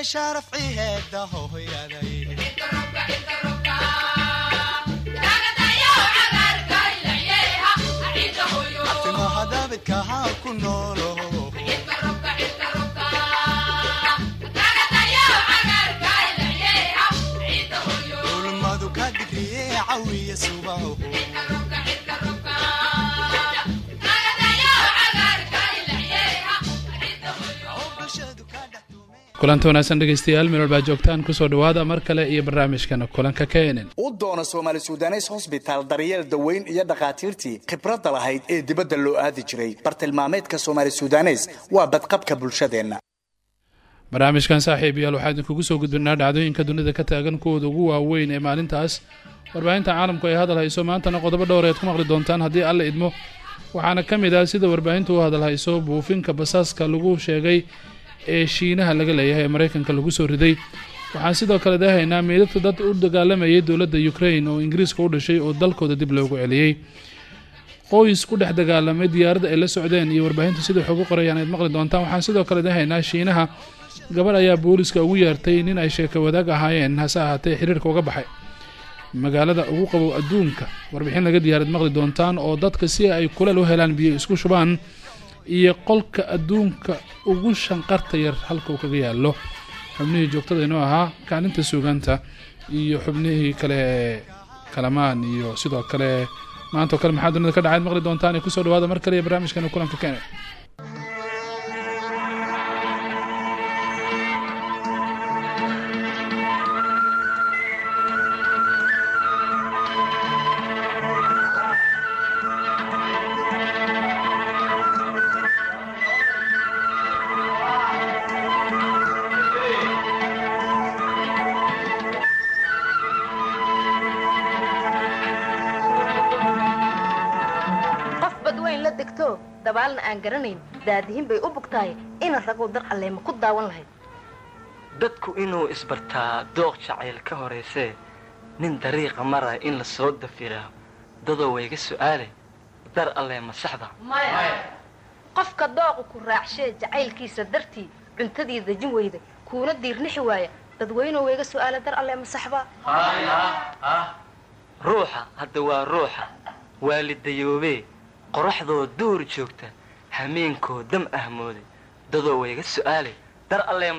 iyo sharaf ciheeda hooyaday timaha daabidka ha ku noolo. Ulmadu ka digriye cawiya subaho kulanta wanaagsan dhegeystayaal meel walbaa joogtaan ku soo dhawaada mar kale iyo barnaamijkana kulanka kenen u doona soomaali sudanes hosbitaal daryeel daweyn iyo dhakhaatiirtii khibradda lahayd ee dibadda loo aadi jiray. Bartilmaameedka soomaali sudanes waa badqabka bulshadeenna. Barnaamijkan saaxiib yaal waxaa idinkugu soo gudbinaa dhacdooyinka dunida ka taagan kuwooda ugu waaweyn ee maalintaas. Warbaahinta caalamku ay hadal hayso maantana qodobo dhowr eed ku maqli doontaan haddii alla idmo. Waxaana ka mid ah sida warbaahintu u hadal hayso buufinka basaaska lagu sheegay ee shiinaha laga leeyahay ee maraykanka lagu soo riday. Waxaan sidoo kale dahaynaa meydadka dad u dagaalamayay dowladda ukrain oo ingiriiska u dhashay oo dalkooda dib loogu celiyey qoys ku dhex dagaalamay diyaaradda ay la socdeen iyo warbaahintu sidai xogu qorayaan ayd maqli doontaan. Waxaan sidoo kale dahaynaa shiinaha. Gabarh ayaa booliska ugu yeertay nin ay sheeko wadaag ahaayeen hase ahaatee xiriirka uga baxay. Magaalada ugu qabow adduunka warbixin laga diyaarad maqli doontaan oo dadka si ay kuleel u helaan biyo isku shubaan iyo qolka adduunka ugu shanqarta yar halka uu kaga yaallo. Xubnihii joogtada inoo ahaa kaalinta suugaanta iyo xubnihii kale kalamaan iyo sidoo kale maanta oo kale maxaa dunida ka dhacayd maqli doontaan ee ku soo dhawaada mar kale iyo barnaamijkana kulanka kene dabaalna aan garanayn daadihin bay u bugtahay ina raguu dar alleema ku daawan lahayd. Dadku inuu isbartaa dooq jacayl ka horaysee nin dariiqa mara in la soo dafiraa dadoo wayga su'aale dar allee ma saxda qofka dooqu ku raacshee jacaylkiisa dartii cuntadii dejin weyda kuuna diirnixi waaya dadweynoo weyga su'aala dar alleema saxbaa ruuxa hadda waa ruuxa waalidayoobee qoraxdoo duur joogta hameenkoo dam ahmooday dadoo wayga su'aale dar allee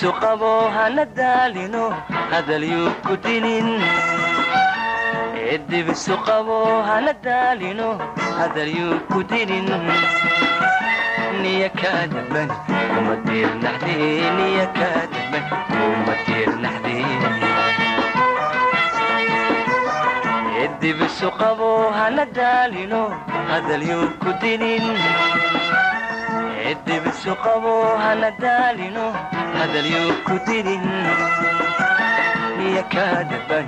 isu qabo hana daalino hadalyu ku dinin cidib isu qabo hana daalino hadalyu ku dinin niya isu qabo hana daalino hadalyu ku dinin cidibisu qabo hana daalino hadalyo ku dirin iyakadaba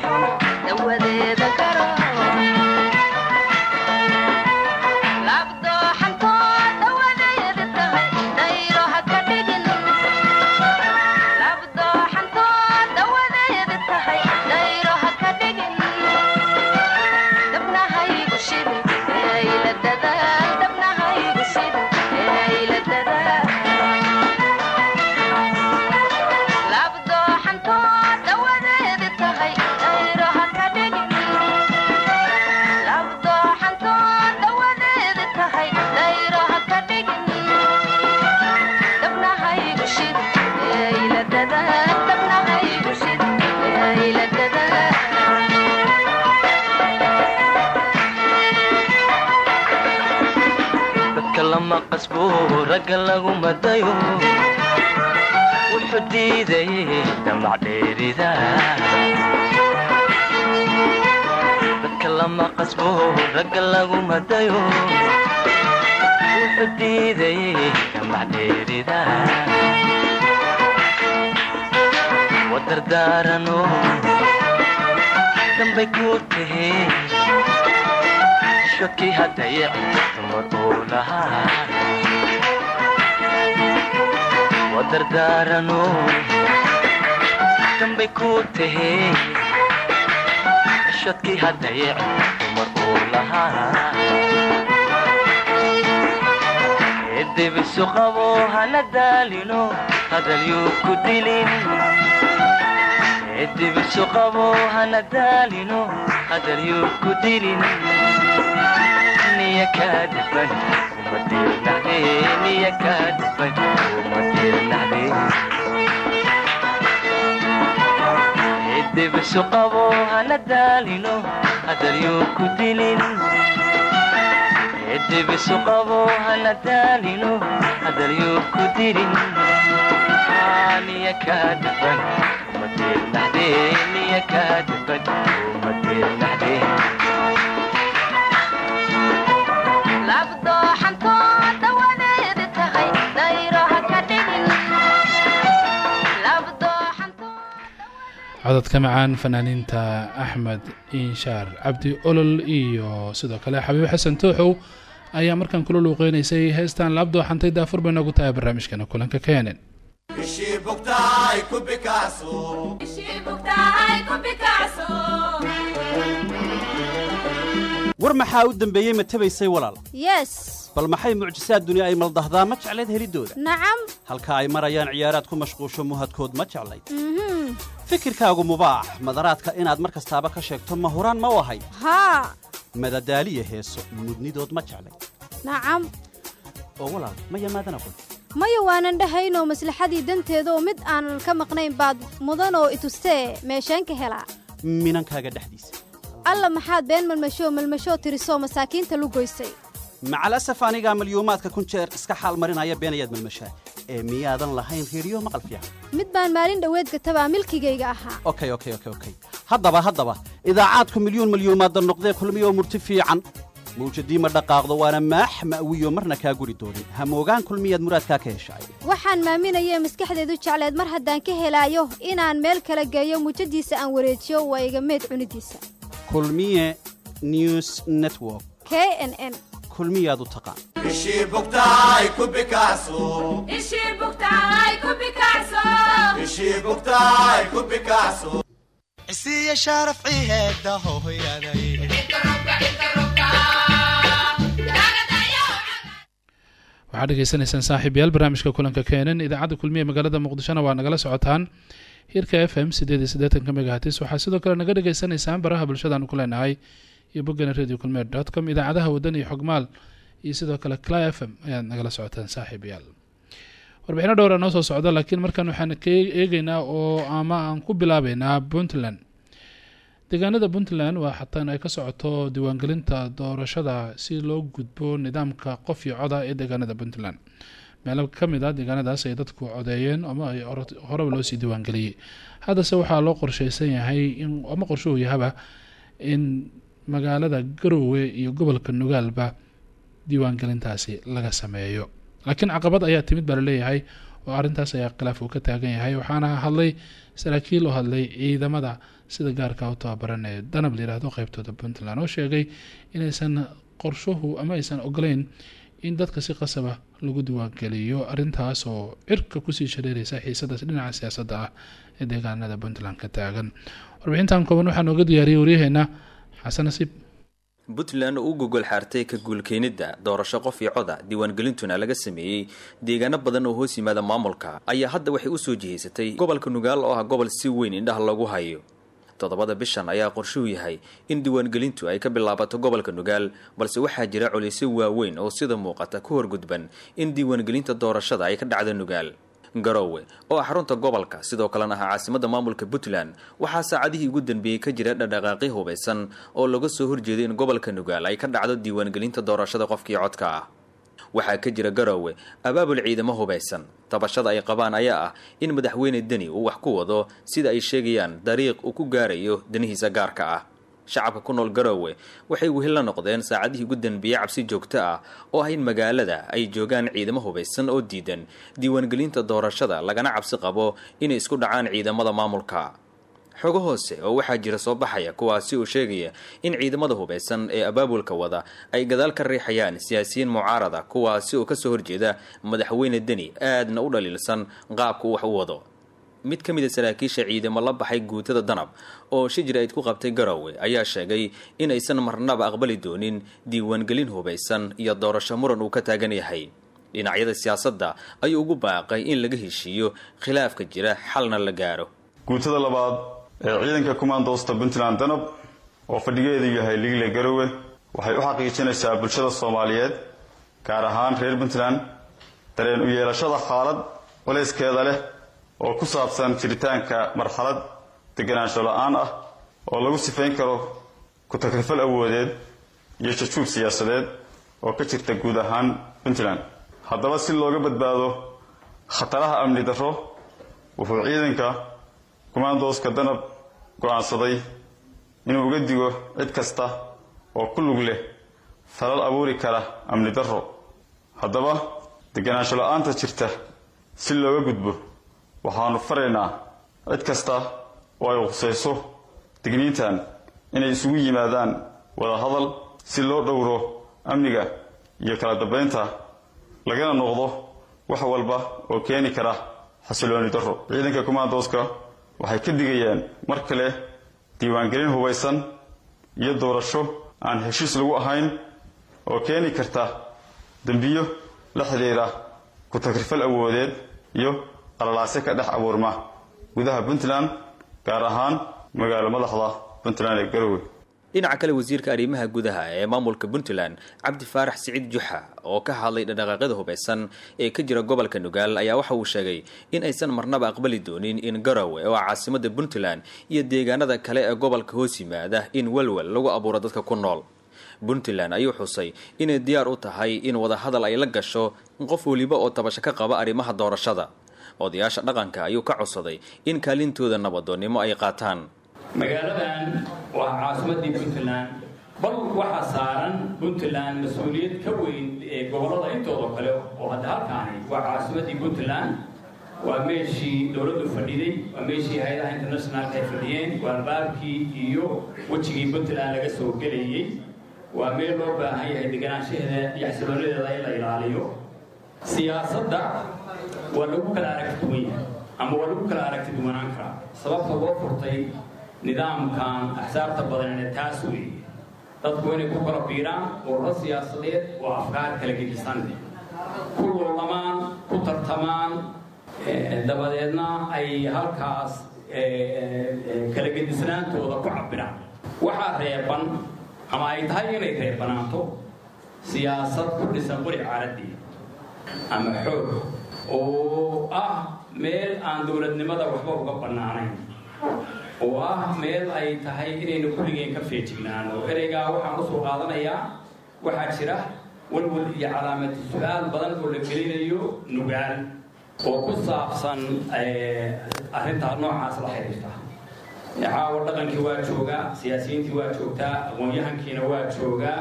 Thank you. daarano danbay ku tahee shadkii hadhayeec dumar uu lahaa edebisu qabo hala daalino hadalyu ku dilin edebisu qabo hala daalino hadalyuu ku dilin niya kaadiban umadinahe niya kaadiban cidibisuqabo hana daalino hadaryuu ku dilin cidibisuqabo hana daalino hadaryuu ku dilin niya kaa dhafan umadeen dhaxdeen niya kaa dhafan umadeen dhaxdeen codadka macaan fanaaniinta axmed inshaar. Cabdi olol iyo sidoo kale xabiib xasan tooxow ayaa markan kula luuqeynaysay heestan laabdooxantay daafur bay noogu tahay barnaamijkeena kulanka keenan war maxaa u dembeeyey ma tabaysay walaal? Yes. Bal maxay mucjisaad duni ay maldahdaa? Ma jeclayd helidooda? Nacam. Halka ay marayaan ciyaaraad ku mashquusho muhadkood ma jeclayd fikirkaagu mubaax. Madaraadka inaad mar kastaaba ka sheegto ma huraan ma u ahay. Haa. Madadaaliya heeso mudnidood ma jeclayd nacam. Oo walaal ma yamaadan aqoon maya waanan dhahaynoo maslaxadii danteedaoo mid aanan ka maqnayn baad mudanoo itustee meesheen ka helaa. Minankaaga dhexdiisa. Alla maxaad been malmashoo malmashoo tirisoo masaakiinta lu goysay macalasaf anigaa malyuumaadka kun jeer iska xaal marinaya beenayaad malmashaa ee miyaadan lahayn reediyo maqal fiican. Mid baan maalin dhoweed gatabaa milkigayga ahaa. Okay okay okay okay. Haddaba haddaba idaacaadku milyuun malyuumaadda noqdee kulmiyoo murti fiican. Mawjadii ma dhaqaaqdo waana maax ma'wiyo marna kaa guri doonin hamoogaan kulmiyaad muraadkaa ka heshaay waxaan maaminayee maskaxdeedu jecleed mar haddaan ka helaayo inaan meel kala geeyo muujadiisa aan wareejiyo waa iga meed cunidiisa. Kulmiye news network. K n n kulmiyaad u taqaan waxaad dhegeysanaysaan saaxiibayaal barnaamijka kulanka keenan idaacadda kulmiye magaalada muqdishona waa nagala socotaan. Hirka f m sideed iyo siddeetanka megahatis. Waxaa sidoo kale naga dhegeysanaysaan baraha bulshadaanu ku leenahay iyo boggana radio kulmiye dot com idaacadaha waddan iyo xogmaal iyo sidoo kale cly f m ayaad nagala socotaan saaxiibayaal. Warbixino dhowra noo soo socda laakiin markan waxaan ka eegeynaa oo ama aan ku bilaabeynaa puntland. Deegaanada puntland waa xataan ay ka socoto diiwaangelinta doorashada si loo gudbo nidaamka qof iyo coda ee deegaanada puntland. Meelo ka mid a deegaanadaas ay dadku codeeyeen ama ay horeba loosii diiwaangeliyey. Haddase waxaa loo qorsheysan yahay in ama qorshuhu yahaba in magaalada garowe iyo gobolka nogaalba diiwaangelintaasi laga sameeyo. Laakiin caqabad ayaa timid baa la leeyahay oo arrintaas ayaa khilaaf uu ka taagan yahay waxaana hadlay saraakiil oo hadlay ciidamada sida gaarka u tababaran ee danab layihahdo qeybtooda puntland oo sheegay inaysan qorshuhu ama aysan ogoleyn in dadka si qasaba lagu diiwaangeliyo arrintaas oo cirka ku sii shareereysa xiisadaas dhinaca siyaasadda ah ee deegaanada puntland ka taagan. Warbixintan kooban waxaa nooga diyaariyay waryaheena xasan nasiib. Puntland oo u gogol xaartay ka guulkeenidda doorasho qof iyo coda diiwaangelintuna laga sameeyey. Deegaano badan oo hoos yimaada maamulka ayaa hadda waxay u soo jihaysatay gobolka nugaal oo ah gobol si weyn indhaha lagu hayo. Toddobada bishan ayaa qorshuhu yahay in diiwaangelintu ay ka bilaabato gobolka nugaal balse waxaa jira culaysyo waaweyn oo sida muuqata ku horgudban in diiwaangelinta doorashada ay ka dhacdo nugaal garowe oo ah xarunta gobolka sidoo kalena ah caasimadda maamulka puntland waxaa saacadihii ugu dambeeyey ka jira dhadhaqaaqi hubaysan oo laga soo horjeeday in gobolka nugaal ay ka dhacdo diiwaangelinta doorashada qofkii codka ah. Waxaa ka jira garowe abaabul ciidamo hubaysan tabashada ay qabaan ayaa ah in madaxweyne deni uu wax ku wado sida ay sheegayaan dariiq uu ku gaarayo danihiisa gaarka ah shacabka ku nool garowe waxay wehel la noqdeen saacadihii ugu danbeeyey cabsi joogto ah oo ah in magaalada ay joogaan ciidamo hubaysan oo diidan. Diiwaangelinta doorashada lagana cabsi qabo inay isku dhacaan ciidamada maamulka. Xogo hoose oo waxaa jira soo baxaya kuwaasi uu sheegaya in ciidamada hubaysan ee abaabulka wada ay gadaal ka riixayaan siyaasiyiin mucaarada kuwaasi oo ka soo horjeeda madaxweyne deni aadna u dhaliilsan qaabka uu wax u wado mid ka mid a saraakiisha ciidamo la baxay guutada danab oo shijir ayd ku qabtay garowe ayaa sheegay in aysan marnaba aqbali doonin diiwaangelin hubaysan iyo doorasho muran uu ka taagan yahay. Dhinacyada siyaasadda ayuu ugu baaqay in laga heshiiyo khilaafka jira xalna la gaaro. Guutada labaad ee ciidanka kumaandoosta puntland danab oo fadhigeedu yahay ligle garowe waxay u xaqiijinaysaa bulshada soomaaliyeed gaar ahaan reer puntland dareen u yeelashada xaalad culayskeeda leh oo ku saabsan jiritaanka marxalad deganaansho la'aan ah oo lagu sifayn karo ku-takrifal awoodeed iyo jajuub siyaasadeed oo ka jirta guud ahaan puntland. Haddaba si looga badbaado khataraha amni darro wuxuu ciidanka kumaandooska danab go'aansaday inuu uga digo cid kasta oo ku lug leh falal abuuri kara amni darro. Haddaba deganaansho la'aanta jirta si looga gudbo waxaanu faraynaa cid kasta oo ay khusayso digniintan inay isugu yimaadaan wada hadal si loo dhowro amniga iyo kala dambaynta lagana noqdo wax walba oo keeni kara xasilooni darro. Ciidanka kumaandooska waxay ka digayaan mar kale diiwaangelin hubaysan iyo doorasho aan heshiis lagu ahayn oo keeni karta dembiyo la xidhiira ku-tagrifal awoodeed iyo qalalaase ka dhex abuurma gudaha puntland gaar ahaan magaalo madaxda puntland ee garowe dhinaca kale wasiirka arrimaha gudaha ee maamulka puntland cabdi faarax siciid juxa oo ka hadlay dhaqdhaqaaqyada hubaysan ee ka jira gobolka nugaal ayaa waxa uu sheegay in aysan marnaba aqbali doonin in garowe oo caasimada puntland iyo deegaanada kale ee gobolka hoos yimaada in walwal lagu abuuro dadka ku nool. Puntland ayuu xusay inay diyaar u tahay in wadahadal ay la gasho qof weliba oo tabasho ka qaba arrimaha doorashada odayaasha dhaqanka ayuu ka codsaday in kaalintooda nabadoonnimo ay qaataan. Magaaladan waa caasimadii puntland. Bal waxaa saaran puntland mas'uuliyad ka weyn ee gobollada intooda kale oo hadda halkaani waa caasimadii puntland. Waa meeshii dowladdu fadhiday waa meeshii hay'adaha internationalka ay fadhiyeen waa albaabkii iyo wejigii puntland laga soo gelayey waa meel loo baahan yahay deganaanshaheeda iyo xasiloonadeeda in la ilaaliyo siyaasadda waa lagu kala aragti duwan yahay ama waa lagu kala aragti duwanaan karaa. Sababta loo furtay nidaamkan axsaabta badanee taas weeye. Dadku inay ku kala biiraan ururo siyaasadeed oo afkaar kala gedisan ku loolamaan ku tartamaan dabadeedna ay halkaas kala gedisnaantooda ku cabiraan waxaa reeban ama ay tahay inay reebanaato siyaasad ku dhisan qori caaradii ama xoog. Oo ah meel aan dowladnimada waxba uga bannaanayn. Oo ah meel ay tahay inaynu kulligeen ka feejignaano. Ereygaa waxaan u soo qaadanayaa waxaa jira walwal iyo calaamati su'aal badan oo la gelinayo nugaal oo ku saabsan arrintaa noocaas la xidhiirta caawa dhaqankii waa joogaa siyaasiyiintii waa joogtaa aqoon-yahankiina waa joogaa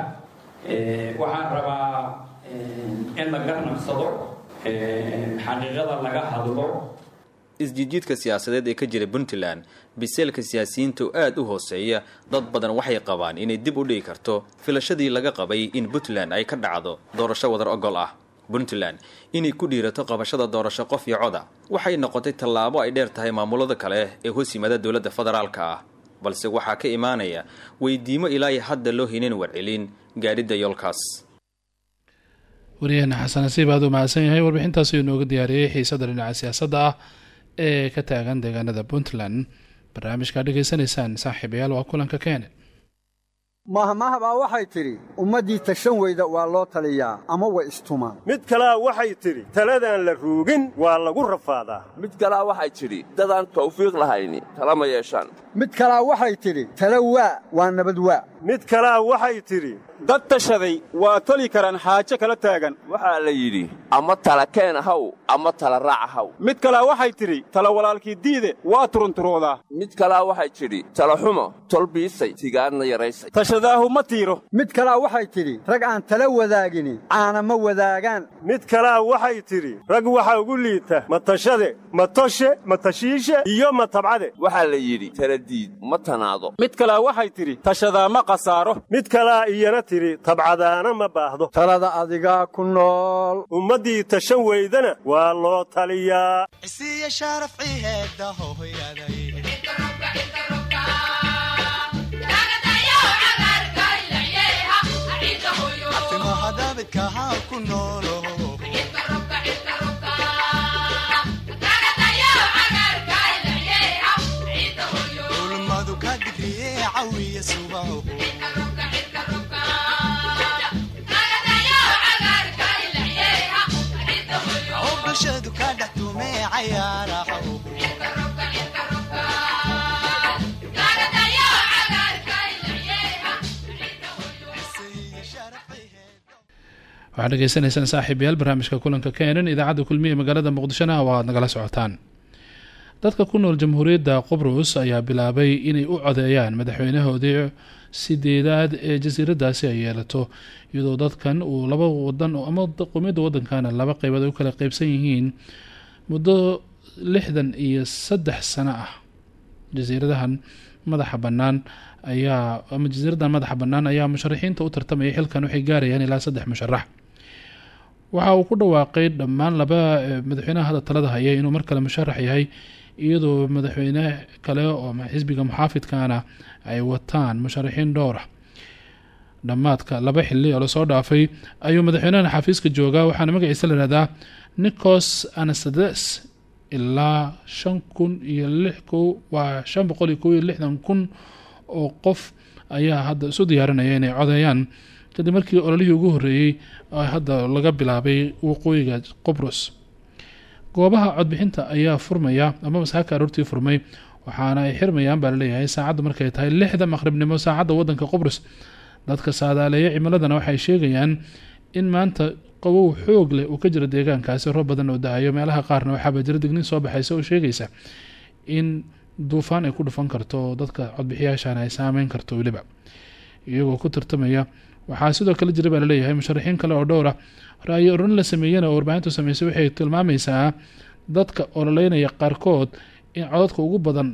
waxaan rabaa in la garnaqsado xaqiiqada laga hadlo isjijiidka siyaasadeed ee ka jira puntland biseelka siyaasiyiinta oo aada u hooseeya dad badan waxay qabaan inay dib u dhigi karto filashadii laga qabay in puntland ay ka dhacdo doorasho wadar ogol ah. Puntland inay ku dhiirato qabashada doorasho qof iyo coda waxay noqotay tallaabo ay dheer tahay maamulada kale ee hoos yimaada dowladda federaalka ah. Balse waxaa ka imaanaya weydiimo ilaayo hadda loo hinayn warcelin gaadhidda yoolkaas waryaheena xasan nasiib aad u mahadsan yahay. Warbixintaas uu inooga diyaariyey xiisada dhinaca siyaasadda ah ee ka taagan deegaanada puntland. Barnaamijkaa dhegaysanaysaan saaxiibayaal waa kulanka keene mahmahbaa waxay tidhi ummaddii tashan weyda waa loo taliyaa ama way istumaan. Mid kalea waxay tidhi taladaan la ruugin waa lagu rafaadaa. Mid kalea waxay tidhi dadaan tawfiiq lahayni tala ma yeeshaan. Mid kalaa waxay tidhi tala waa waa nabad waa. Mid kalea waxay tidhi dad tashaday waa toli karaan xaajo kala taagan. Waxaa la yidhi ama tala keen ahaw ama tala raac ahaw mid kalea waxay tidhi tala walaalkii diide waa turunturoodaa mid kalea waxay tidhi tala xumo tolbiisay tigaadna yaraysay. Tashadaahu ma tiiro. Mid kalaa waxay tidhi rag aan tala wadaagini caana ma wadaagaan. Mid kalea waxay tidhi rag waxa ugu liita ma tashade ma toshe ma tashiishe iyo ma tabcade. Waxaa la yidhi taladiid ma tanaado. Mid kalea waxay tidhi tashadaa ma khasaaro. Mid kalaa iyana tidhi tabcadaana ma baahdo. Talada adigaa ku nool. Ummaddii tashan weydana waa loo taliyaa bulshadu waxaad dhegeysanaysaan saaxiibayaal barnaamijka kulanka keenan idaacadda kulmiye magaalada muqdishona oo aad nagala socotaan dadka ku nool jamhuuriyadda qobrus ayaa bilaabay inay u codeeyaan madaxweynahoodii sideedaad ee jasiiradaasi ay yeelato iyadoo dadkan uu laba wadan ama qowmiyadda wadankana laba qeybood ay u kala qeybsan yihiin muddo lixdan iyo saddex sano ah. Jasiiradahan madaxa bannaan ayaa ama jasiiradan madaxa bannaan ayaa musharaxiinta u tartamaya xilkan waxay gaarayaan ilaa saddex musharax. Waxa uu ku dhawaaqay dhammaan laba madaxweynaha hadda talada haya inuu mar kale musharax yahay iyadoo madaxweyne kale oo xisbiga muxaafidkana ay wataan musharaxiin dhowr ah. Dhammaadka laba xili oo la soo dhaafay ayuu madaxweynahan xafiiska joogaa waxaana magaciisa la yihahdaa nicos anastades ilaa shan kun iyo lix ko waa shan boqol iyo kow iyo lixdan kun oo qof ayaa hadda isu diyaarinaya inay codeeyaan. Kadib markii ololihii ugu horreeyey hadda laga bilaabay waqooyiga qobrus goobaha codbixinta ayaa furmaya ama masaaka aroortii furmay waxaana ay xirmayaan baa la leeyahay saacadda markay tahay lixda maqribnimo saacadda wadanka qobrus dadka saadaaleeya cimiladana waxay sheegayaan in maanta qabow xoog leh uu ka jiro deegaankaasi roob badan oo dahayo meelaha qaarna waxaaba jira dignin soo baxaysa oo sheegaysa in duufaan ay ku dhufan karto dadka codbixiyaashan ay saameyn karto weliba. Iyagoo ku tartamaya waxaa sidoo kale jira baa la leeyahay musharaxiin kale oo dhowr ah. Ra-yo oran la sameeyana oo warbaahintu sameysay waxay tilmaamaysaa dadka ololeynaya qaarkood in codadka ugu badan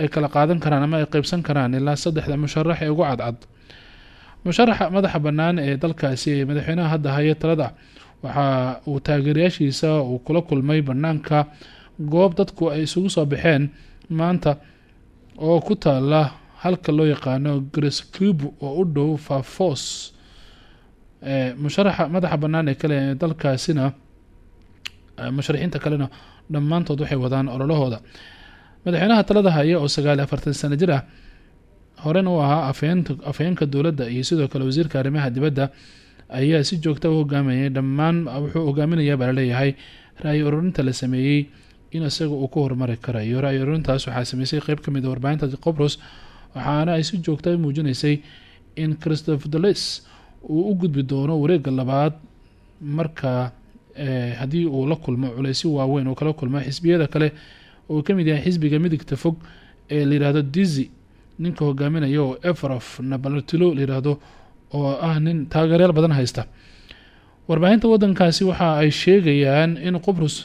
ay kala qaadan karaan ama ay qeybsan karaan ilaa saddexda musharax ee ugu cadcad. Musharaxa madaxa bannaan ee dalkaasi ee madaxweynaha hadda haya talada waxa uu taageerayaashiisa uu kula kulmay banaanka goob dadku ay isugu soo baxeen maanta oo ku taala halka loo yaqaano grescubu oo u dhow fafos musharaxa madaxa bannaan ee kale dalkaasina musharaxiinta kalena dhammaantood waxay wadaan ololahooda. Madaxweynaha talada haya oo sagaaliyo afartan sano jir ah horena u ahaa afhayeenka dowladda iyo sidoo kale wasiirka arrimaha dibadda ayaa si joogta u hogaamayay dhammaan wuxuu hogaaminayaa baa la leeyahay ra-yo ururinta la sameeyey in isaga uu ku horumari karayo. Ra-yo ururintaas waxaa sameysay qeyb ka mid a warbaahinta qobros waxaana ay si joogta muujinaysay in christopheles uu u gudbi doono wareega labaad marka haddii uu la kulmo culeysyo waaweyn oo kala kulmo xisbiyada kale oo ka mid yahay xisbiga midigta fog ee layihahdo dizi ninka hogaaminaya oo efrof nabalatilo layihahdo oo ah nin taageeryaal badan haysta. Warbaahinta wadankaasi waxa ay sheegayaan in qobrus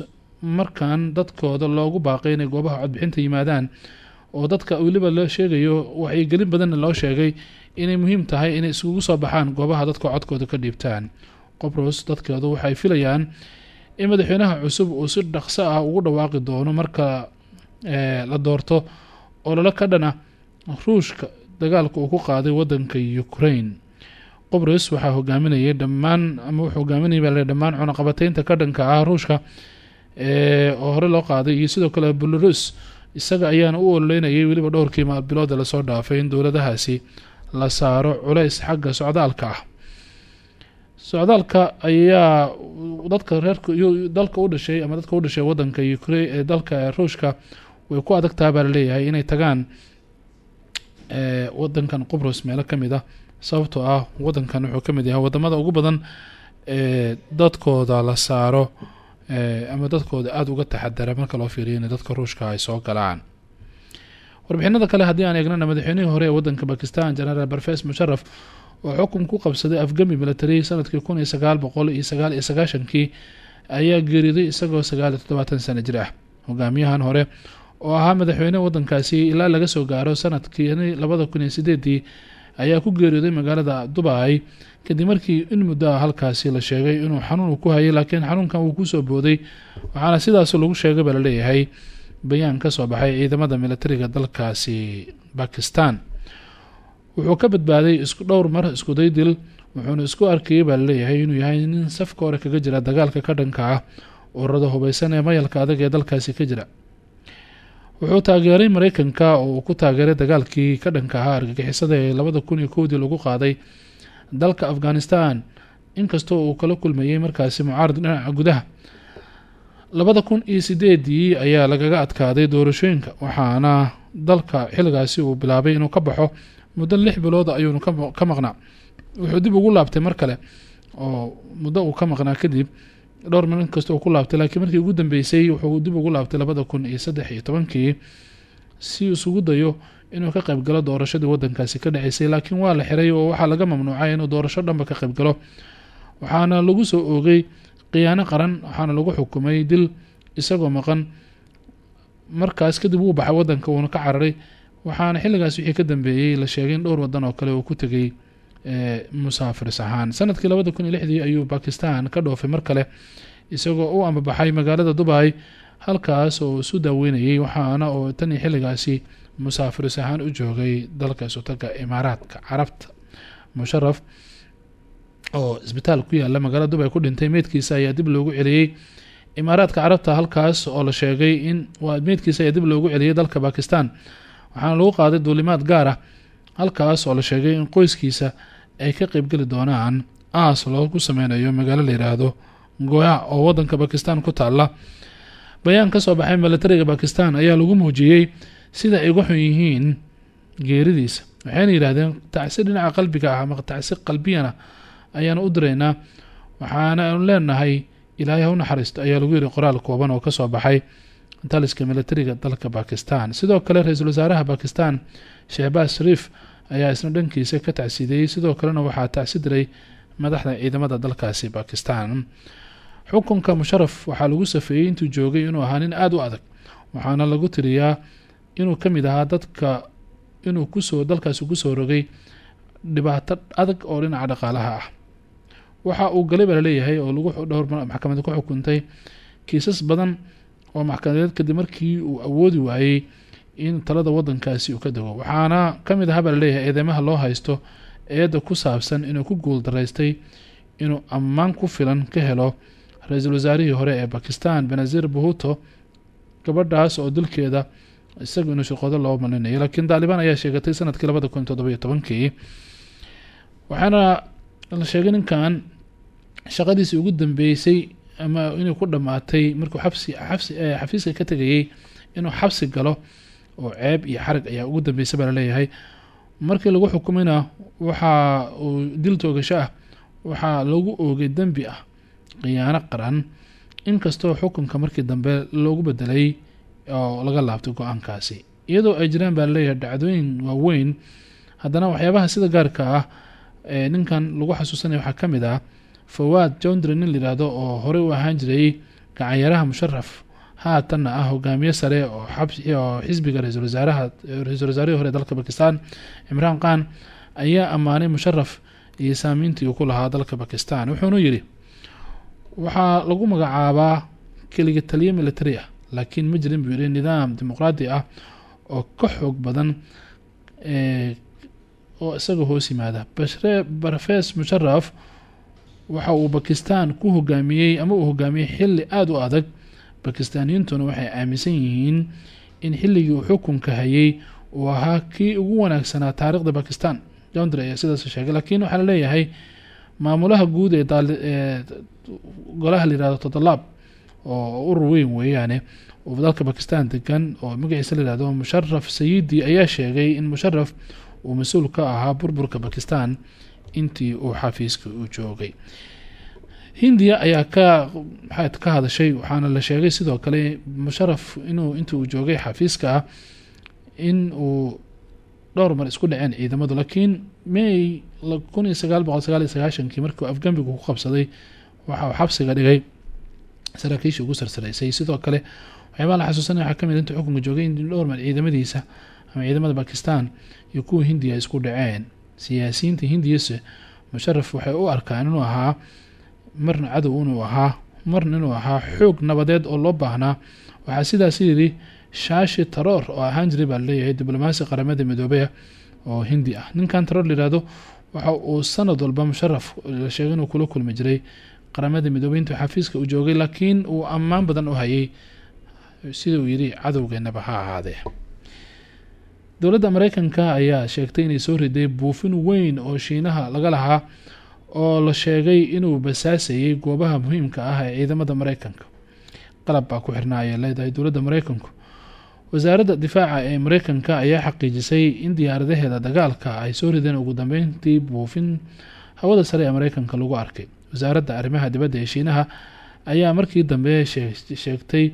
markan dadkooda loogu baaqay inay goobaha codbixinta yimaadaan oo dadka weliba loo sheegayo waxyigelin badanna loo sheegay inay muhiim tahay inay iskugu soo baxaan goobaha dadka codkooda ka dhiibtaan. Qobrus dadkeedu waxay filayaan in madaxweynaha cusub uu si dhaqso ah ugu dhawaaqi doono marka la doorto ololo ka dhana ruushka dagaalka uu ku qaaday wadanka ukraine. Qobrus waxaa hogaaminayay dhammaan ama wuxuu hogaaminaya baa dhammaan cunaqabateynta ka dhanka ah ruushka oo hore loo qaaday. Iyo sidoo kale belarus isaga ayaana u ololeynayay weliba dhowrkii bilooda la soo dhaafay in dowladahaasi la saaro culeys xagga socdaalka ah. Socdaalka ayaa dadka reerka dalka u dhashay ama dadka u dhashay wadanka ukraine ee dalka ruushka way ku adag taha baa la leeyahay inay tagaan wadankan qobrus meelo ka mid ah. Sababtoo ah wadankan wuxuu ka mid yahay waddamada ugu badan ee dadkooda la saaro ama dadkooda aada uga taxadara marka loo fiiriyo in dadka ruushka ay soo galaan. Warbixinada kale haddii aan eegnana madaxweynihii hore ee wadanka bakistan genaraal barfes musharaf oo xukun ku qabsaday afgami military sannadkii kun iyo sagaal boqol iyo sagaal iyo sagaashankii ayaa geeriday isagoo sagaal iyo toddobaatan sano jir ah. Hogaamiyahan hore oo ahaa madaxweyne wadankaasi ilaa laga soo gaaro sannadkii labada kun iyo sideedii ayaa ku geeriyooday magaalada dubai kadib markii in muddo ah halkaasi la sheegay inuu xanuun ku hayay laakiin xanuunkan wuu ku soo booday. Waxaana sidaas lagu sheegay baa la leeyahay bayaan ka soo baxay ciidamada militariga dalkaasi bakistan wuxuu ka badbaaday isku dhowr mar iskuday dil wuxuuna isku arkayay baa la leeyahay inuu yahay nin safka hore kaga jira dagaalka ka dhanka ah ururada hubeysan ee mayalka adag ee dalkaasi ka jira wuxuu taageeray mareykanka oo uu ku taageeray dagaalkii ka dhanka ahaa argagixisada ee labada kun iyo kowdii lagu qaaday dalka afghanistan. Inkastoo uu kala kulmayay markaasi mucaarad dhinaca gudaha labada kun iyo sideedii ayaa lagaga adkaaday doorashooyinka waxaana dalka xilligaasi uu bilaabay inuu ka baxo muddo lix bilood ayuunu ka maqnaa wuxuu dib ugu laabtay mar kale oo muddo uu ka maqnaa kadib dhowr maalin kasta uu ku laabtay laakiin markii ugu dambeysay wuxuu dib ugu laabtay labada kun iyo saddex iyo tobankii si isugu dayo inuu ka qaybgalo doorashadii wadankaasi ka dhaceysay laakiin waa la xiray oo waxaa laga mamnuucay inuu doorasho dhanba ka qaybgalo waxaana lagu soo oogay khiyaano qaran waxaana lagu xukumay dil isagoo maqan. Markaas kadib wuu baxay wadanka uuna ka cararay. Waxaana xilligaas wixii ka dambeeyey la sheegay in dhowr wadan oo kale uu ku tegay musaafiris ahaan. Sanadkii labada kun iyo lixdii ayuu bakistan ka dhoofay mar kale isagoo u ambabaxay magaalada dubai halkaas oo isu daaweynayay waxaana oo tan xilligaasi musaafiris ahaan u joogay dalka isutaga imaaraadka carabta. Musharaf oo isbitaal ku yaalla magaalada dubai ku dhintay meydkiisa ayaa dib loogu celiyey imaaraadka carabta halkaas oo la sheegay in meydkiisa ayaa dib loogu celiyey dalka bakistan waxaana lagu qaaday duulimaad gaar ah halkaas oo la sheegay in qoyskiisa ay ka qeybgeli doonaan aas loogu sameynayo magaalo la yiraahdo goya oo wadanka bakistan ku taala bayaan ka soo baxay milatariga bakistan ayaa lagu muujiyey sida ay uga xun yihiin geeridiisa waxayna yidhaahdeen tacsi dhinaca qalbiga ah ama tacsi qalbiyana ayaanu u diraynaa waxaana aanu leenahay ilaahay ha u naxariisto ayaa lagu yiri qoraal kooban oo ka soo baxay taliska milatariga dalka bakistan sidoo kale ra'iisul wasaaraha bakistan shehbaas shariif ayaa isna dhankiisa ka tacsideeyey sidoo kalena waxaa tacsi diray madaxda ciidamada dalkaasi bakistan xukunka musharaf waxaa lagu safeeyey intuu joogay inuu ahaa nin aada u adag waxaana lagu tiriyaa inuu ka mid ahaa dadka inuu ku soo dalkaasi ku soo rogay dhibaato adag oo dhinaca dhaqaalaha ah. Waxa uu galay baa la leeyahay oo lagu dhowr maxkamad ku xukuntay kiisas badan oo maxkamadeed kadib markii uu awoodi waayey in talada wadankaasi uu ka dego waxaana ka mid aha baa la leeyahay eedeymaha loo haysto eedda ku saabsan inuu ku guuldaraystay inuu ammaan ku filan ka helo ra'iisul wasaarihii hore ee bakistan benazir buhuto gabadhaas oo dilkeeda isagu inuu shirqoodo loo malinayo laakiin daalibaan ayaa sheegatay sannadkii labada kun toddobiyo tobankii. Waxaana la sheegay ninkan shaqadiisii ugu dambeysay ama inuu ku dhammaatay markuu xabsi xabsi xafiiska ka tegayey inuu xabsi galo oo ceeb iyo xarag ayaa ugu dambeysay baa la leeyahay markii lagu xukumayna waxa uu dil toogasho ah waxaa lagu oogay dembi ah khiyaano qaran inkastoo xukunka markii dambe loogu bedelay oo laga laabtay go'aankaasi. Iyadoo ay jiraan baa la leeyahay dhacdooyin waaweyn. Haddana waxyaabaha sida gaarka ah ee ninkan lagu xasuusanaya waxaa ka mid ah fawaad jondre nin layihahdo oo horey u ahaan jiray gacanyaraha musharaf haatanna ah hogaamiye sare oo xisbiga ra'iisul wasaaraha ra'iisul wasaarihii hore dalka bakistan cimraan khan ayaa ammaanay musharaf iyo saameyntii uu ku lahaa dalka bakistan wuxuuna yidhi waxaa lagu magacaabaa keliga taliye military ah laakiin ma jirin buu yihi nidaam dimuqraadi ah oo ka xoog badan oo isaga hoos yimaada. Barfes musharaf waxa uu bakistan ku hogaamiyey ama uu hogaamiyey xili aada u adag bakistaaniyintuna waxay aaminsan yihiin in xilligii uu xukunka hayay uu ahaa kii ugu wanaagsanaa taariikhda bakistan jondre ayaa sidaas sheegay laakiin waxaa la leeyahay maamulaha guud ee golaha layihahdo todolaab oo urur weyn weeyaane oo dalka bakistan degan oo magaciisa layihahdo musharaf sayidi ayaa sheegay in musharaf uu mas'uul ka ahaa burburka bakistan intii uu xafiiska u joogay hindiya ayaa ka ka hadashay waxaana la sheegay sidoo kale musharaf inuu intii uu joogay xafiiska ah in uu dhowr mar isku dhaceen ciidamadu laakiin may kun iyo sagaal boqol sagaal iyo sagaashankii markii afgambigu ku qabsaday waxa uu xabsiga dhigay saraakiishii ugu sarsaraysay. Sidoo kale waxyaabaha la xasuusanaya waxaa ka mid inta xukunka joogay in dhowr mar ciidamadiisa ama ciidamada bakistan iyo kuwa hindiya isku dhaceen. Siyaasiyiinta hindiyase musharaf waxay u arkaan inuu ahaa marna cadow inuu ahaa marna inuu ahaa xoog nabadeed oo loo baahnaa. Waxaa sidaas yidhi shaashi taroor oo ahaan jiray baa la leeyahay diblomaasi qaramada midoobey oo hindi ah. Ninkan taroor layihahdo waxa uu sanad walba musharaf la sheegay inuu kula kulmi jiray qaramada midoobey intuu xafiiska uu joogay laakiin uu ammaan badan u hayay sida uu yidhi cadowgeenaba ha ahaadee dowladda mareykanka ayaa sheegtay inay soo riday buufin weyn oo shiinaha laga lahaa oo la sheegay inuu basaasayay goobaha muhiimka ah ee ciidamada mareykanka. Qalab baa ku xirnaa ayay leedahay dowladda mareykanku. Wasaaradda difaaca ee mareykanka ayaa xaqiijisay in diyaaradaheeda dagaalka ay soo rideen ugu dambeyntii buufin hawada sare ee mareykanka lagu arkay. Wasaaradda arrimaha dibadda ee shiinaha ayaa markii dambe sheegtay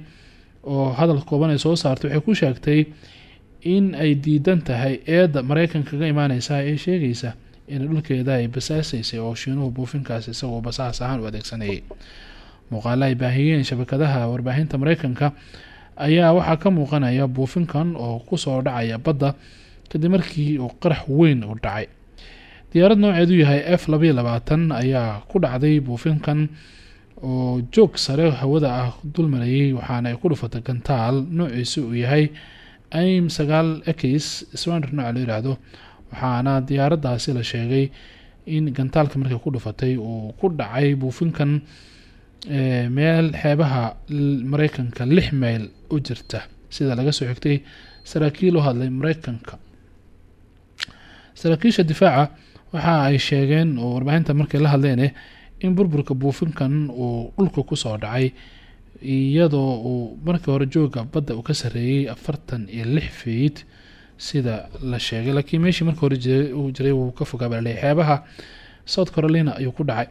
oo hadal kooban ay soo saartay waxay ku sheegtay in ay diidan tahay eedda mareykanka kaga imaaneysa ee sheegaysa in dhulkeeda ay basaasaysay oo shiinuhu buufinkaas isagoo basaas ahaan u adeegsanayay. Muuqaala ay baahiyeen shabakadaha warbaahinta mareykanka ayaa waxaa ka muuqanaya buufinkan oo ku soo dhacaya badda kadib markii uu qarax weyn u dhacay. Diyaarad nooceedu yahay f labayo labaatan ayaa ku dhacday buufinkan oo joog sare hawada ah dulmarayay waxaana ay ku dhufatay gantaal noociisu uu yahay aim sagaal ekis swander nooca loo yidhaahdo waxaana diyaaradaasi la sheegay in gantaalka markay ku dhufatay uu ku dhacay buufinkan meel xeebaha mareykanka lix mayl u jirta. Sida laga soo xigtay saraakiil u hadlay mareykanka saraakiisha difaaca waxa ay sheegeen oo warbaahinta markay la hadleen in burburka buufinkan uu dhulka ku soo dhacay iyadoo uu markii hore jooga badda uu ka sareeyey afartan iyo lix feyd sida la sheegay laakiin meeshii markii hore uu jiray wuu ka fogaa baley xeebaha. South carolina ayuu ku dhacay.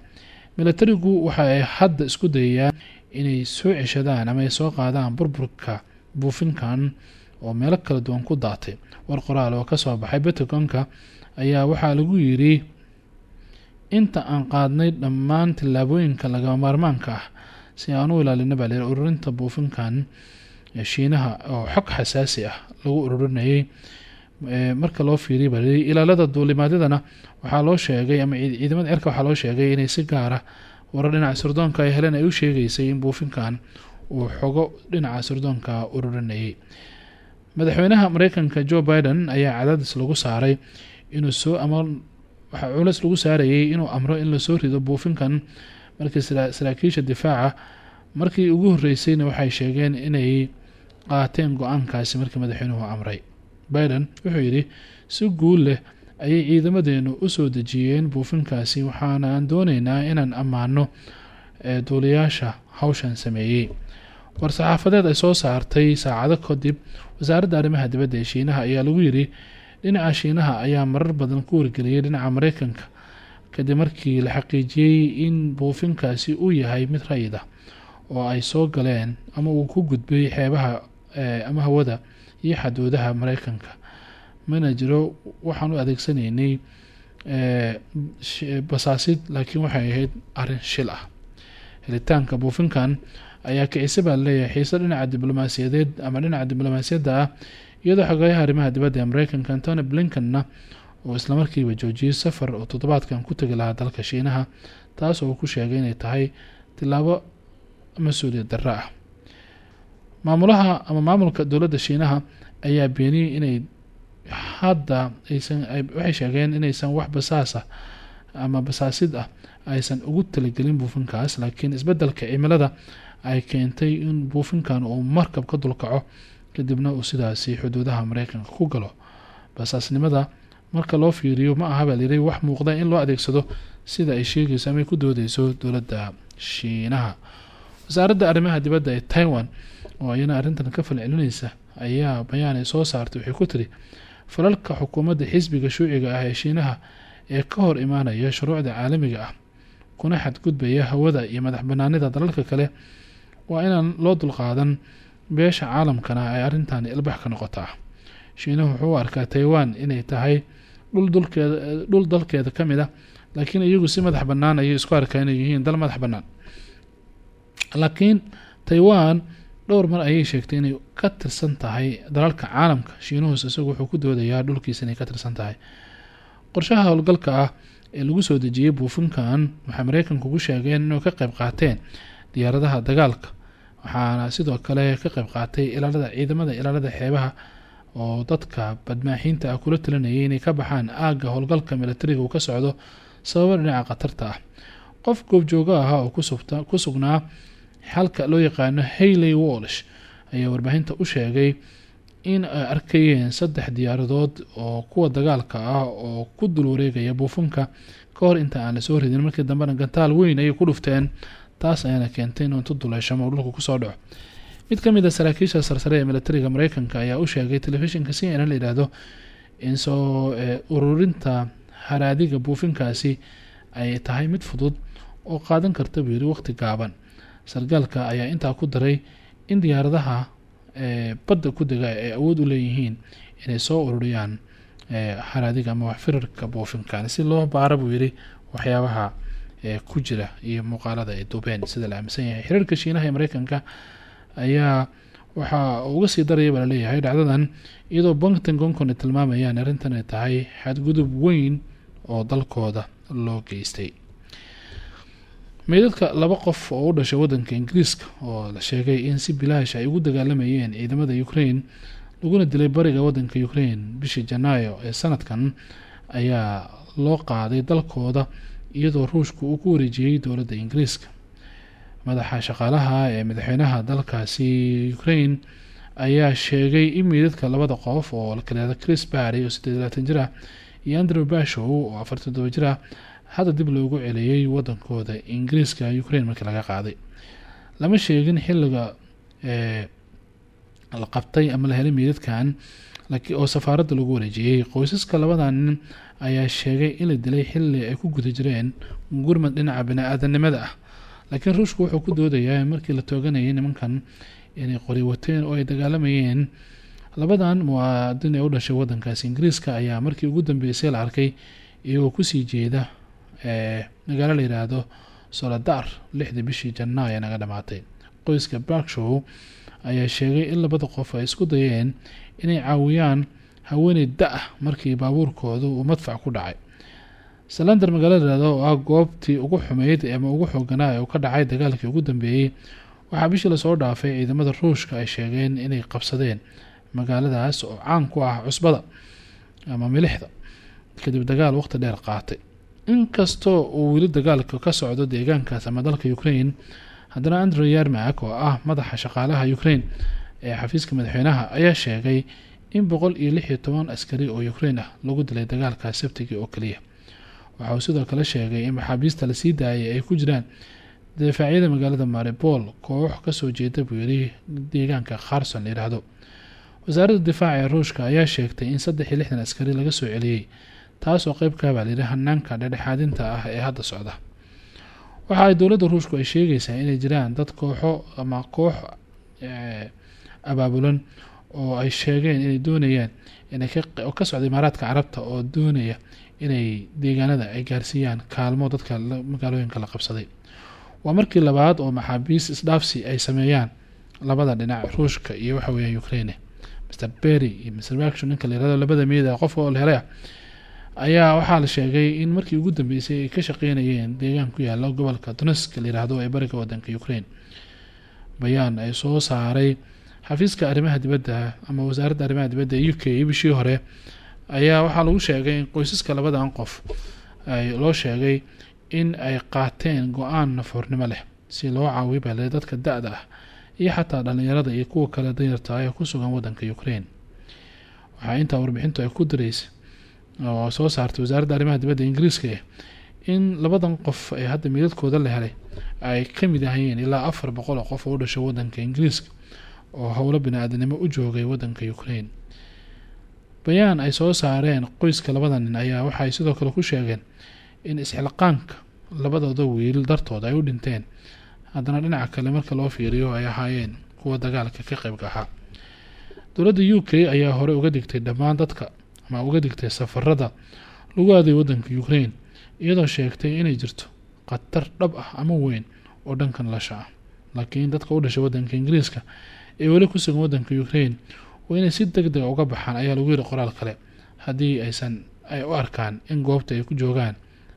Milatarigu waxa ay hadda isku dayayaan inay soo ceshadaan ama ay soo qaadaan burburka buufinkan oo meelo kala duwan ku daatay. War qoraal oo ka soo baxay pentagonka ayaa waxaa lagu yiri inta aan qaadnay dhammaan tillaabooyinka lagama maarmaanka ah si aan u ilaalina baa layiri ururinta buufinkan shiinaha oo xog xasaasi ah lagu ururinayay marka loo fiiriya ilaalada duulimaadyadana waxaa loo sheegay ama ciidamada cirka waxaa loo sheegay inay si gaara warar dhinaca sirdoonka ay heleen ay u sheegaysay in buufinkan uu xogo dhinaca sirdoonka ururinayay madaxweynaha mareykanka joe biden ayaa cadaadis lagu saaray inuu soo ama waxaa culeys lagu saarayay inuu amro in la soo rido buufinkan markii saraakiisha difaaca. Markii ugu horeysayna waxay sheegeen inay qaateen go'aankaasi markii madaxweynuhu amray biden wuxuu yidhi si guul leh ayay ciidamadeenu u soo dejiyeen buufinkaasi waxaanaan dooneynaa inaan ammaano duuliyaasha hawshan sameeyey. War-saxaafadeed ay soo saartay saacado kadib wasaaradda arrimaha dibadda ee shiinaha ayaa lagu yiri dhinaca shiinaha ayaa marar badan ku wargeliyay dhinaca mareykanka kadib markii la xaqiijiyey in buufinkaasi uu yahay mid rayid ah oo ay soo galeen ama uu ku gudbay xeebaha ama hawada iyo xaduudaha mareykanka mana jiro waxaan u adeegsanaynay basaasid laakiin waxay ahayd arrin shil ah. Helitaanka buufinkan ayaa kicisa baa la leeyahay xiise dhinaca diblomaasiyadeed ama dhinaca diblomaasiyadda ah iyadoo xogeyaha arrimaha dibadda ee mareykanka antony blinkenna uu islamarkiiba joojiyey safar oo toddobaadkan ku tegi lahaa dalka shiinaha taas oo ku sheegay inay tahay tilaabo mas'uuliyad darro ah maamulaha ama maamulka dowladda shiinaha ayaa beeniyey inay hadda aysan waxay sheegeen inaysan wax basaasa ama basaasid ah aysan ugu talagelin buufinkaas laakiin isbeddelka cimilada ay keentay in buufinkan uu markab ka dulkaco kadibna uu sidaasi xuduudaha mareykanka ku galo. Basaasnimada marka loo fiiriyo ma aha baa layiri wax muuqda in loo adeegsado sida ay sheegayso ama ay ku doodeyso dowladda shiinaha. Wasaaradda arrimaha dibadda ee taiwan oo ayana arrintan ka falcelinaysa ayaa bayaan ay soo saartay waxay ku tiri falalka xukuumadda xisbiga shuuciga ah ee shiinaha ee ka hor imaanaya shuruucda caalamiga ah kuna xadgudbaya hawada iyo madax banaanida dalalka kale waa inaan loo dulqaadan beesha caalamkana ay arrintan ilbax ka noqotaa. Shiinuhu wuxuu arkaa taiwan inay tahay dhul dalkeeda ka mid a laakiin iyagu si madax bannaan ayay isku arkaa inay yihiin dal madax bannaan laakiin taiwan dhowr mar ayay sheegtay inay ka tirsan tahay dalalka caalamka. Shiinuhus isagu wuxuu ku doodayaa dhulkiisa inay ka tirsan tahay. Qorshaha howlgalka ah ee lagu soo dejiyey buufinkan waxay mareykanka ugu sheegeen inuu ka qayb qaateen diyaaradaha dagaalka. Waxaana sidoo kale ka qayb qaatay ilaalada ciidamada ilaalada xeebaha oo dadka badmaaxiinta ah kula talinayay inay ka baxaan aagga howlgalka milatariga uu ka socdo sababo dhinaca khatarta ah. Qof goobjoogo ahaa oo ku sugnaa xalka loo yaqaano hayley walsh ayaa warbaahinta u sheegay in ay arkayeen saddex diyaaradood oo kuwa dagaalka ah oo ku dul wareegaya buufinka ka inta aan la soo ridin. Markii dambena gantaal weyn ayay ku dhufteen taas ayaana keentay inuu intu duleeshamo uu dhulka ku soo dhaco. Mid ka mid a saraakiisha sarsare ee militariga mareykanka ayaa u sheegay telefishinka c n n la yidhaahdo in soo ururinta haraadiga buufinkaasi ay tahay mid fudud oo qaadan karta buu yidhi waqti gaaban sargaalka ayaa intaa ku daray in diyaaradaha ee badda ku dega ay awood u leeyihiin inay soo ururiyaan haraadiga ama waxfirarka boofinkan si loo baara buu yidhi waxyaabaha ku jira iyo muuqaalada ay duubeen sida la aaminsan yahay. Xiriirka shiinaha ee mareykanka ayaa waxaa uga sii daraya baa la leeyahay dhacdadan iyadoo pentagonkon ay tilmaamayaan arrintan ay tahay xadgudub weyn oo dalkooda loo geystay meydadka laba qof oo u dhashay wadanka ingiriiska oo la sheegay in si bilaash ay ugu dagaalamayeen ciidamada ukraine laguna dilay bariga wadanka ukraine bishii janaayo ee sanadkan ayaa loo qaaday dalkooda iyadoo ruushku uu ku wareejiyey dowladda ingiriiska. Madaxa shaqaalaha ee madaxweynaha dalkaasi ukraine ayaa sheegay in meydadka labada qof oo la kaleeda chris barry oo siddeed labaatan jir ah iyo andrew bashow oo afartan todoba jir ah hadda dib loogu celiyey wadankooda ingiriiska ukraine markii laga qaaday. Lama sheegin xilliga la qabtay ama la helay meydadkan oo safaaradda lagu wareejiyey qoysaska labadan nin ayaa sheegay in la dilay xilli ay ku guda jireen gurmad dhinaca bini-aadanimada ah. Laakiin ruushku wuxuu ku doodayaa markii la tooganayay nimankan inay qori wateen oo ay dagaalamayeen. Labadan muwaadin ee u dhashay wadankaasi ingiriiska ayaa markii ugu dambeysay la arkay iyagoo ku sii jeeda magaalo la yidhaahdo soladar lixdii bishii janaayo ee naga dhamaatay. Qoyska barkshow ayaa sheegay in labada qof ay isku dayeen inay caawiyaan haweeney da'ah markii baabuurkooda uu madfac ku dhacay. Salander magaalada layihahdo oo ah goobtii ugu xumeyd ama ugu xooganaa ee uu ka dhacay dagaalkii ugu dambeeyey. Waxaa bishii la soo dhaafay ciidamada ruushka ay sheegeen inay qabsadeen magaaladaas oo caan ku ah cusbada ama milixda kadib dagaal waqti dheer qaatay inkastoo uu weli dagaalka ka socdo deegaankaas ama dalka ukraine haddana andrew yarmak oo ah madaxa shaqaalaha ukraine ee xafiiska madaxweynaha ayaa sheegay in boqol iyo lix iyo toban askari oo ukraine ah lagu dilay dagaalkaas sabtigii oo keliya waxa uu sidoo kale sheegay in maxaabiista la sii daayay ay ku jiraan difaacyada magaalada maribol koox ka soo jeeda buu yiri deegaanka kharson layidhaahdo wasaaradda difaaca ee ruushka ayaa sheegtay in saddex iyo lixdan askari laga soo celiyey taasoo qeyb kaabaa layidhi hanaanka dhedhexaadinta ah ee hadda socda. Waxa ay dowladda ruushku ay sheegaysaa inay jiraan dad kooxo ama koox abaabulan oo ay sheegeen inay doonayaan inay ka socda imaaraadka carabta oo doonaya inay deegaanada ay gaarsiiyaan kaalmo dadka magaalooyinka la qabsaday. Waa markii labaad oo maxaabiis isdhaafsi ay sameeyaan labada dhinac ruushka iyo waxa weeyaan ukraine. Mr berry iyo mr action ninka la yiraahdo labada meeda qof oo la helay ayaa waxaa la sheegay in markii ugu dambeysay ay ka shaqeynayeen deegaan ku yaalla gobolka donetsk la yiraahdo ee bariga wadanka ukraine. Bayaan ay soo saaray xafiiska arrimaha dibadda ama wasaaradda arrimaha dibadda ee u k bishii hore. Ayaa waxaa lagu sheegay in qoysaska labadan qof loo sheegay in ay qaateen go'aan nafoornimo leh si loo caawiyo bale dadka da-da ah iyo xataa dhalinyarada iyo kuwa kale danyarta ee ku sugan wadanka ukraine. Waxaa intaa warbixintu ay ku diraysa oo soo saartay wasaaradda arrimaha dibadda ingiriiska in labadan qof ee hadda midadkooda la helay ay ka mid ahayeen ilaa afar boqol oo qof oo u dhashay wadanka ingiriiska oo howlo bini-aadanimo u joogay wadanka ukraine. Bayaan ay soo saareen qoyska labada nin ayaa waxaay sidoo kale ku sheegeen in isxilqaanka labadooda wiil dartooda ay u dhinteen. Haddana dhinaca kale marka loo fiiriyo ay ahaayeen kuwa dagaalka ka qeybka ahaa dowladda u k ayaa hore uga digtay dhammaan dadka ama uga digtay safarada lagu aaday wadanka ukraine iyadoo sheegtay inay jirto khatar dhab ah ama weyn oo dhanka nolosha ah laakiin dadka u dhashay wadanka ingiriiska ee weli ku sugan wadanka ukraine waa inay si deg dega uga baxaan ayaa lagu yiri qoraal kale. Haddii aysan ay u arkaan in goobta ay ku joogaan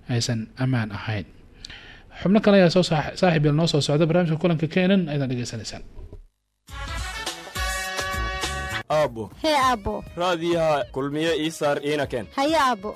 aysan ammaan ahayn. Xubno kale ayaa saaxiib yeel noo soo socda barnaamijka kulanka keenan aydan dhegeysanaysaan aabbo hee aabbo raadiyaha kulmiye ii saar iina keen haye aabbo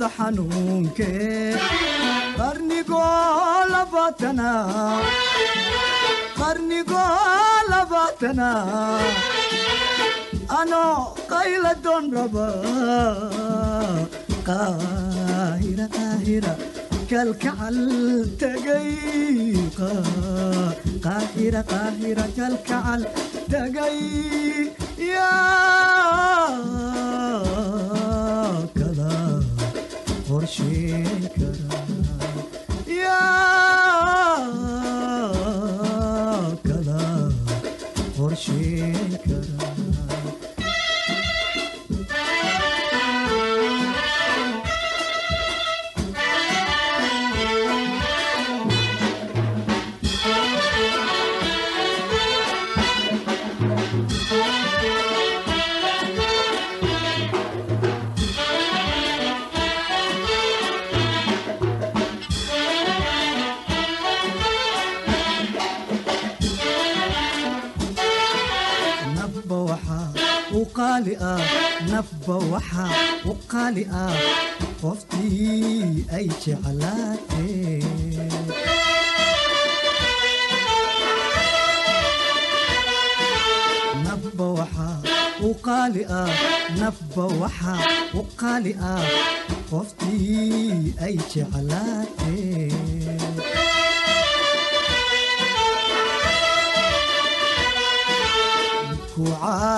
mada xanuunke qarnigoo labaatana anoo qayla doon raba qaahira qaahira kalkacal tagay qaahira qaahira kalkacal tagay yaa qaali ah qoftii ay jeclaatee nafba waxaa qoftii ay jeclaatee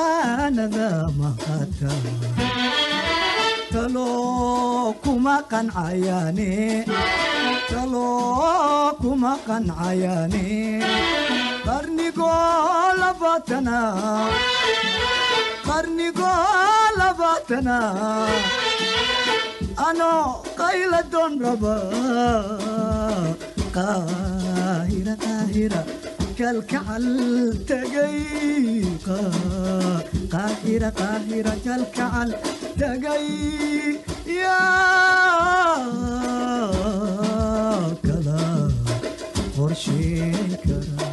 waanada mahata taloo kuma qancayaane taloo kuma qancayaane qarnigoo labaatana qarnigoo labaatana anoo qayla doon raba qaahira qaahira kalkacal tagay qaahira qaahira kalkacal tagay yaa kala qorsheyn kara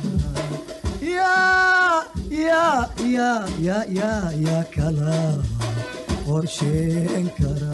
yaa yaa yaa yaa yaa yaa kala qorsheyn kara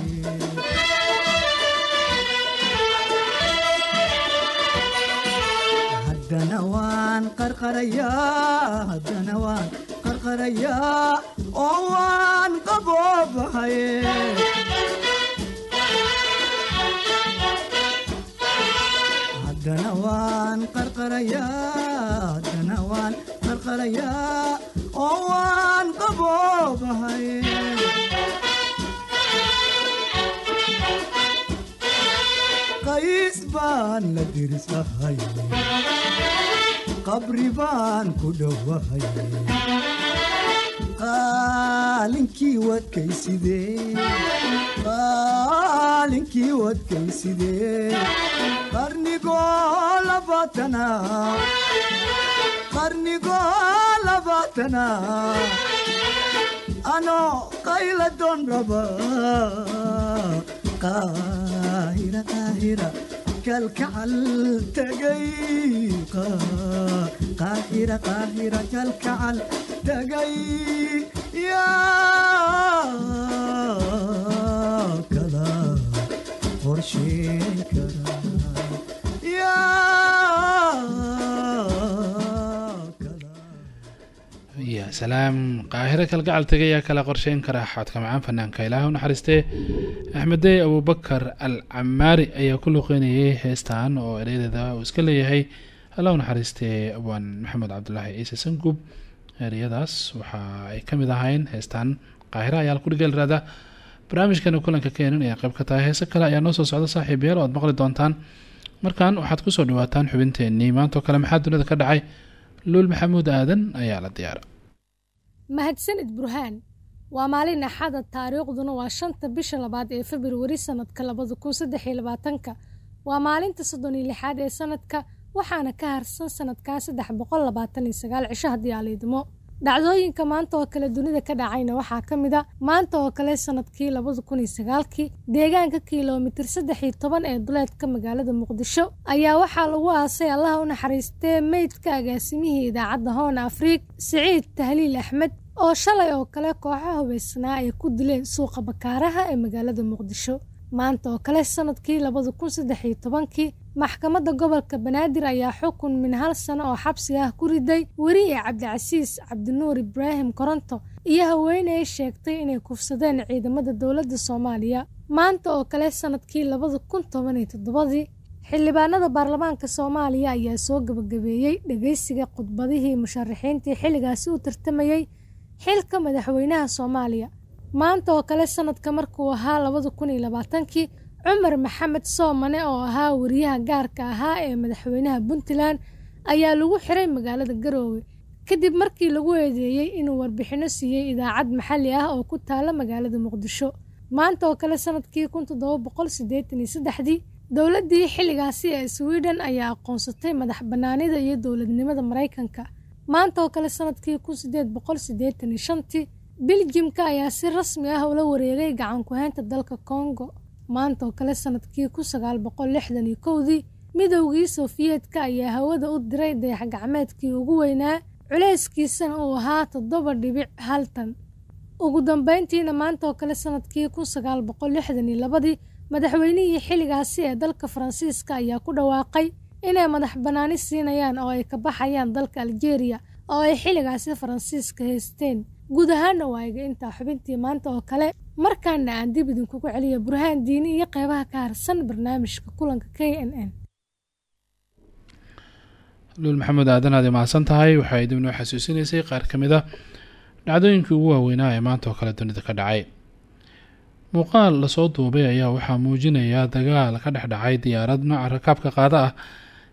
haddana waan qarqarayaa oo waan qaboobahaye haddana waan qarqarayaa haddana waan qarqarayaa oo waan qaboobahaye qays baan la dirisahay qabri baan ku dhowahay qaalinkii wadkaysidee qarnigoo labaatana anoo qayla doon raba kalkacal tagay yaa kala qorsheyn kara salaam. Qaahiro kalgacal tegayaa kala qorsheyn kara xadka macaan fanaanka ilaah u naxariistee. Axmedey abubakar al camaari ayaa ku luqeynayay heestan oo ereyadeeda uu iska leeyahay. Alla u naxariistee maxamed cabdulaahi ciise sangub. Ereyadaas waxa ay ka mid ahayn heestan. Qaahiro ayaa ku dhigeel raada. Barnaamijkana kulanka keenan ayaa qayb ka tahay. Heese kale ayaa noo soo socda saaxiib oo aad maqli doontaan. Markan waxaad ku soo dhawaataan xubinteenii maantoo kale maxaa dunida ka dhacay? Luul maxamuud aadan ayaa la diyaara mahadsanid burhaan waa maalin axada taariikhduna waa shanta bisha labaad ee februari sanadka labada kun saddex iyo labaatanka. Waa maalinta soddon iyo lixaad ee sanadka waxaana ka harsan sanadkaa saddex boqol labaatan iyo sagaal cisho haddii aaliidmo dhacdooyinka maanta oo kale dunida ka dhacayna waxaa ka mid a maanta oo kale sannadkii labada kun iyo sagaalkii deegaanka kilomitir saddex iyo toban ee duleedka magaalada muqdisho. Ayaa waxaa lagu aasay allaha u naxariistee meydka agaasimihii idaacadda hoon afriig siciid tahliil axmed oo shalay oo kale kooxo hubaysnaa ay ku dileen suuqa bakaaraha ee magaalada muqdisho. Maanta oo kale sannadkii labada kun saddex iyo tobankii maxkamadda gobolka banaadir ayaa xukun min hal sano oo xabsi ah ku riday weriye cabdicasiis cabdinuur ibraahim koronto iyo haweeney sheegtay inay kufsadeen ciidamada dowladda soomaaliya. Maanta oo kale sannadkii labada kun toban iyo toddobadii xildhibaanada baarlamaanka soomaaliya ayaa soo gabagabeeyey dhegeysiga khudbadihii musharaxiintii xilligaasi u tartamayey xilka madaxweynaha soomaaliya. Maanta oo kale sanadka markuu ahaa labada kun iyo labaatankii cumar maxamed soomane oo ahaa wariyaha gaarka ahaa ee madaxweynaha puntland ayaa lagu xiray magaalada garoowe. Kadib markii lagu eedeeyey inuu warbixinno siiyey idaacad maxalli ah oo ku taala magaalada muqdisho. Maanta oo kale sannadkii kun toddoba boqol siddeetan iyo saddexdii dowladdii xilligaasi ee sweden ayaa aqoonsatay madax bannaanida iyo dowladnimada maraykanka maanta oo kale sannadkii kun siddeed boqol siddeetan iyo shantii biljimka ayaa si rasmi ah ula wareegay gacan ku-haynta dalka kongo maanta oo kale sannadkii kun sagaal boqol lixdan kowdii midowgii sofiyeetka ayaa hawada u diray dayax gacmeedkii ugu weynaa culeyskiisana uu ahaa toddoba dhibic hal tan. Ugu dambeyntiina maanta oo kale sannadkii kun sagaal boqol lixdan labadii madaxweynihii xilligaasi ee dalka faransiiska ayaa ku dhawaaqay inay madax bannaani siinayaan oo ay ka baxayaan dalka aljeeriya oo ay xilligaasi faransiiska haysteen. Guud ahaana waa iga intaa xubintii maanta oo kale markaana aan dib idinkugu celiya burhaan diini iyo qeybaha ka harsan barnaamijka kulanka k n n. Luul maxamuud aadan aad mahadsan tahay waxay dib noo xasuusinaysay. Qaar ka mid a dhacdooyinkii ugu waaweynaa ee maanta oo kale dunida ka dhacay. Muuqaal la soo duubay ayaa waxaa muujinaya dagaal ka dhex dhacay diyaarad nooca rakaabka qaada ah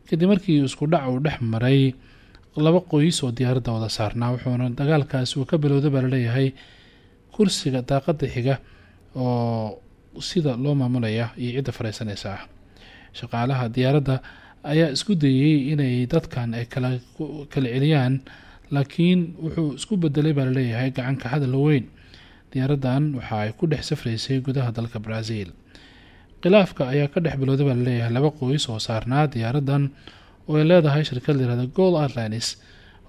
kadib markii isku dhac uu dhex maray laba qoys oo diyaaradda wada saarnaa wuxuuna dagaalkaasi uu ka bilowda baa la leeyahay kursiga daaqada xiga oo sida loo maamulaya iyo cidda fareysanaysa ah shaqaalaha diyaaradda ayaa isku dayey inay dadkan ay kala kala celiyaan laakiin wuxuu isku bedelay baa la leeyahay gacanka hadal weyn. Diyaaraddan waxa ay ku dhex safraysay gudaha dalka brazil khilaafka ayaa ka dhex bilowda baa la leeyahay laba qoys oo saarnaa diyaaraddan oo ay leedahay shirkad layihahda gold airlines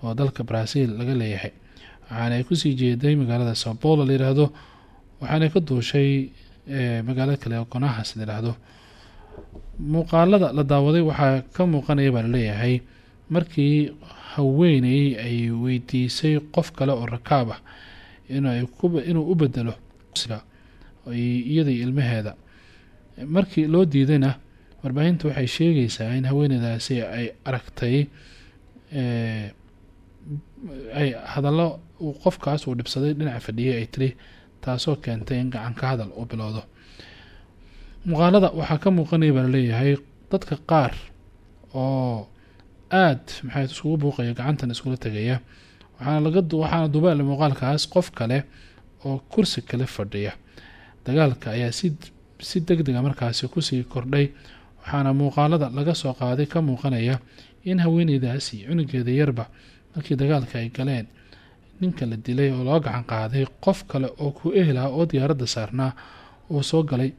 oo dalka brazil laga leeyahay. Waxaana ay ku sii jeeday magaalada sao paulo layidhaahdo waxaana ka duushay magaalo kale oo gonahas layidhaahdo muuqaalada la daawaday waxaa ka muuqanaya baa la leeyahay markii haweeney ay weydiisay qof kale oo rakaab ah inuu u bedelo iyada ilmaheeda markii loo diidayna warbaahinta waxay sheegaysaa in haweeneydaasi ay aragtay ay hadallo qofkaas uu dhibsaday dhinaca fadhiyay ay tiri taasoo keentay in gacan ka hadal uu bilowdo. Muuqaalada waxaa ka muuqanaya baa la leeyahay dadka qaar oo aad maxay iskugu buuqaya gacantan iskula tegaya waxaana dubaale muuqaalkaas qof kale oo kursi kale fadhiya. Dagaalka ayaa si si deg dega markaasi ku sii kordhay waxaana muuqaalada laga soo qaaday ka muuqanaya in haweeneydaasi cunugeeda yarba markii dagaalka ay galeen ninka la dilay oo loo gacan qaaday qof kale oo ku ehla oo diyaaradda saarnaa uu soo galay.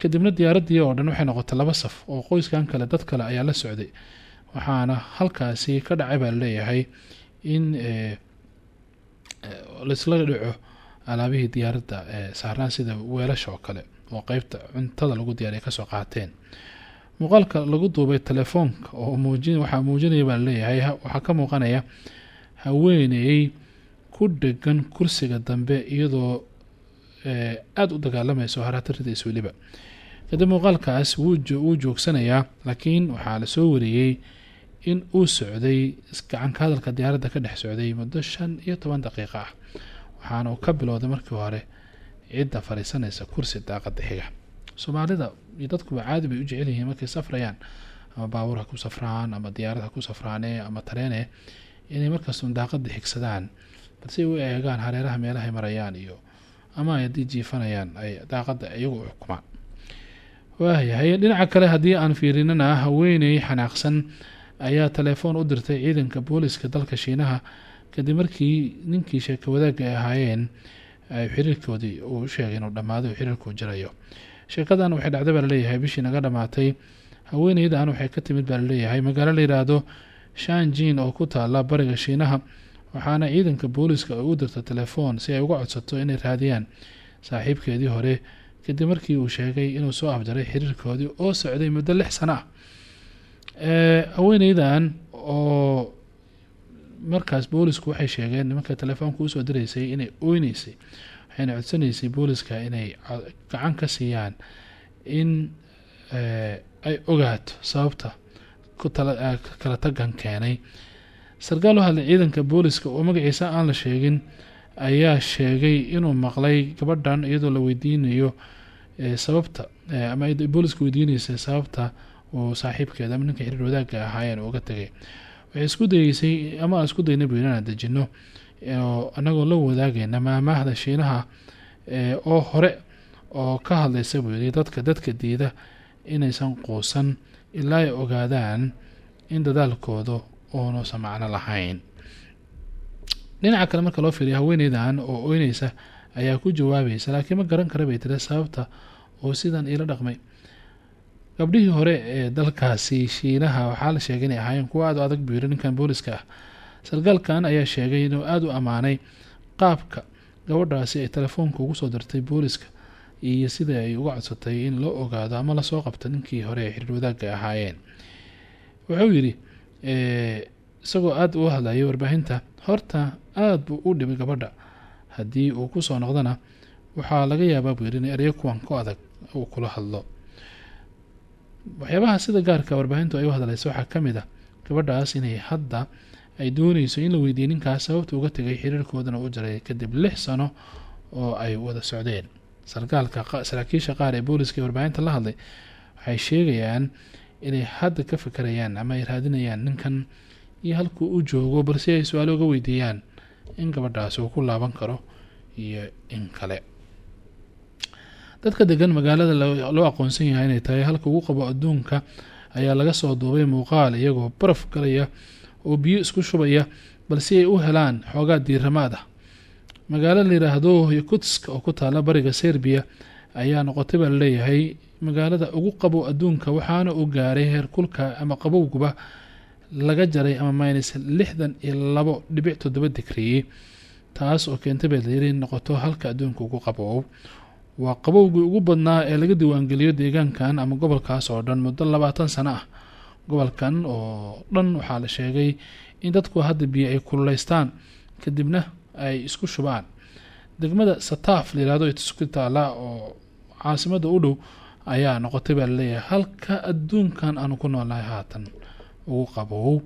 Kadibna diyaaraddii oo dhan waxay noqotay laba saf oo qoyskan kale dad kale ayaa la socday waxaana halkaasi ka dhacay baa la leeyahay in laisla dhaco alaabihii diyaaradda saarnaa sida weelasha oo kale oo qeybta cuntada lagu diyaariya ka soo qaateen. Muuqaalka lagu duubay telefoonka oo waxaa muujinaya baa la leeyahay waxaa ka muuqanaya haweeney ku dhegan kursiga dambe iyadoo aada u dagaalamayso haraatiridays weliba. Kadib muuqaalkaas wuu joogsanayaa laakiin waxaa la soo wariyey in uu socday gacanka hadalka diyaaradda ka dhex socday muddo shan iyo toban daqiiqo ah. Waxaana uu ka bilowday markii hore cidda fadhiisanaysa kursi daaqada xiga soomaalida iyo dadkuba caadi bay u jecel yihiin markay safrayaan ama baabuur ha ku safraan ama diyaarad ha ku safraane ama tareene inay markaastun daaqada xigsadaan balse u eegaan hareeraha meelahay marayaan iyo ama haddii jiifanayaan ay daaqada iyagu u xukumaan. Waayahay dhinaca kale haddii aan fiirinana haweeney xanaaqsan ayaa telefoon u dirtay ciidanka booliska dalka shiinaha kadib markii ninkii sheeko wadaagga ay ahaayeen xiriirkoodii uu sheegay inuu dhammaaday oo xiriirkuu jirayo sheekadan waxay dhacday baa la leeyahay bishii naga dhammaatay haweeneydan waxay ka timid baa la leeyahay magaalo la yidhaahdo shanjin oo ku taala bariga shiinaha waxaana ciidanka booliska ay u dirta telefoon si ay uga codsato inay raadiyaan. Saaxiibkeedii hore kadib markii uu sheegay inuu soo afjaray xiriirkoodii oo socday muddo lix sano ah. Haweeneydan oo markaas boolisku waxay sheegeen nimanka telefoonka u soo diraysay inay oyneysay waxayna codsanaysay booliska inay gacan ka siiyaan in ay ogaato sababta kala tagan keenay. Sarkaal u hadlay ciidanka booliska oo magaciisa aan la sheegin ayaa sheegay inuu maqlay gabadhan iyadoo la weydiinayo sababta ama booliska weydiinaysa sababta uu saaxiibkeeda ama ninka xiriir wadaagga ahaayeen uga tegay isku dayeysay ama aan isku dayna bu inaan dejino anagoo la wadaagayna maamaahda shiinaha oo hore oo ka hadlaysa buu yidhi dadka dadka diida inaysan quusan ilaa ay ogaadaan in dadaalkooda uunuusan macno lahayn dhinaca kale marka loo fiiriyo haweeneydan oo oyneysa ayaa ku jawaabaysa laakiin ma garan kara bay tiri sababta uu sidan iila dhaqmay gabdhihii hore ee dalkaasi shiinaha waxaa la sheegay inay ahaayeen kuwa aad u adag buu ninkan booliska ah. Sarkaalkan ayaa sheegay inuu aada u ammaanay qaabka gabadhaasi ay telefoonka ugu soo dirtay booliska iyo sida ay uga codsatay in loo ogaado ama la soo qabto ninkii hore ee xiriir wadaagga ahaayeen. Wuxuu yidhi isagoo aada u hadlayay warbaahinta horta aada buu u dhibay gabadha. Haddii uu ku soo noqdana waxaa laga yaabaa buu yidhi in eryo kuwan ku adag uu kula hadlo waxyaabaha sida gaarka warbaahintu ay u hadlaysa waxaa ka mid ah gabadhaas inay hadda ay dooneyso in la weydiiyey ninkaas sababta uga tegay xiriirkoodana u jaray kadib lix sano oo ay wada socdeen. Sarkaalka saraakiisha qaar ee booliska ee warbaahinta la hadlay waxay sheegayaan inay hadda ka fikerayaan ama ay raadinayaan ninkan iyo halkuu u joogo balse ay su'aalo uga weydiiyaan in gabadhaasi uu ku laaban karo iyo in kale dadka degan magaalada loo aqoonsan yahay inay tahay halka ugu qabo adduunka ayaa laga soo duubay muuqaal iyagoo baraf galaya oo biyo isku shubaya balse ay u helaan xoogaa diiramaad ah. Magaalo layidhaahdo yakutsk oo ku taala bariga serbiya ayaa noqotay baa la leeyahay magaalada ugu qabow adduunka waxaana uu gaaray heer kulka ama qabowguba laga jaray ama minus lixdan iyo labo dhibic toddoba digrii taas oo keentay baa layiri noqoto halka adduunka ugu qabow waa qabowgii ugu badnaa ee laga diiwaangeliyo deegaankan ama gobolkaas oo dhan muddo labaatan sano ah. Gobolkan oo dhan waxaa la sheegay in dadku hadda biyo ay kululeystaan kadibna ay isku shubaan. Degmada sataaf la yihahdo isku taala oo caasimada u dhow ayaa noqotay baa la leeyahay halka adduunkan aanu ku noolnahay haatan ugu qabow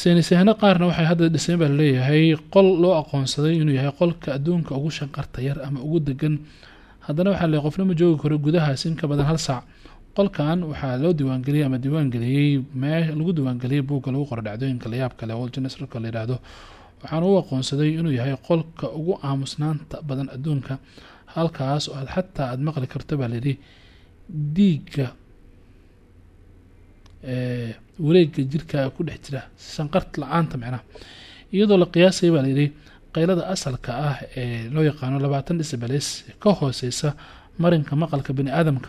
saynisahano qaarna waxay hadda dhiseen baa la leeyahay qol loo aqoonsaday inuu yahay qolka adduunka ugu shanqarta yar ama ugu degan haddana waxaa le qofna joogi karo gudahaas in ka badan hal saac. Qolkan waxaa loo diiwaangeliyey ama diiwaangeliyey mee lagu diiwaangeliyey buugga lagu qoro dhacdooyinka layaab kale woljinesrka la yidhaahdo waxaana u aqoonsaday inuu yahay qolka ugu aamusnaanta badan adduunka. Halkaas oo aad xataa aada maqli karto baa layidhi dhiigga wareega jirka ku dhex jira sanqart la'aanta micnaha iyadoo la qiyaasaya baa layidhi qaylada asalka ah ee loo yaqaano labaatan dhisbales ka hooseysa marinka maqalka bani aadamka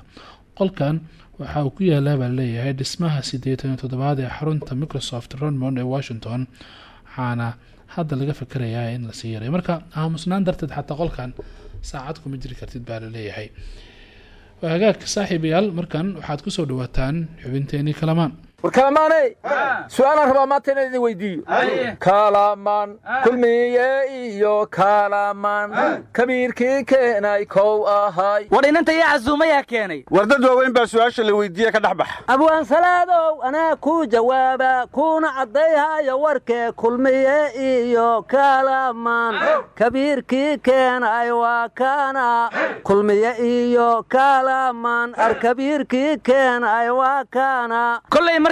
qolkan waxa uu ku yaalaa baa la leeyahay dhismaha sideetan iyo toddobaad ee xarunta microsoft ronmond ee washington waxaana hadda laga fikerayaa in la sii yaray marka aamusnaan darteed xataa qolkan saacad kuma jiri kartid baa la leeyahay waa hagaag saaxiibayaal markan waxaad ku soo dhawaataan xubinteenii kalamaan war kalamaaney su'aalaan rabaa maanta inaan idin weydiiyo. Kalamaan kulmiye iyo kalamaan kabiirkii keenay kow ahay. War inanta yaa casuumayaa keenay. War dad waaweyn baa su'aasha la weydiiye ka dhex bax abwaan salaadow anaa ku jawaaba kuuna caddayhaya warkee kulmiye iyo kalamaan kabiirkii keenay waa kana kulmiye iyo kalamaan arkabiirkii keenay waa kana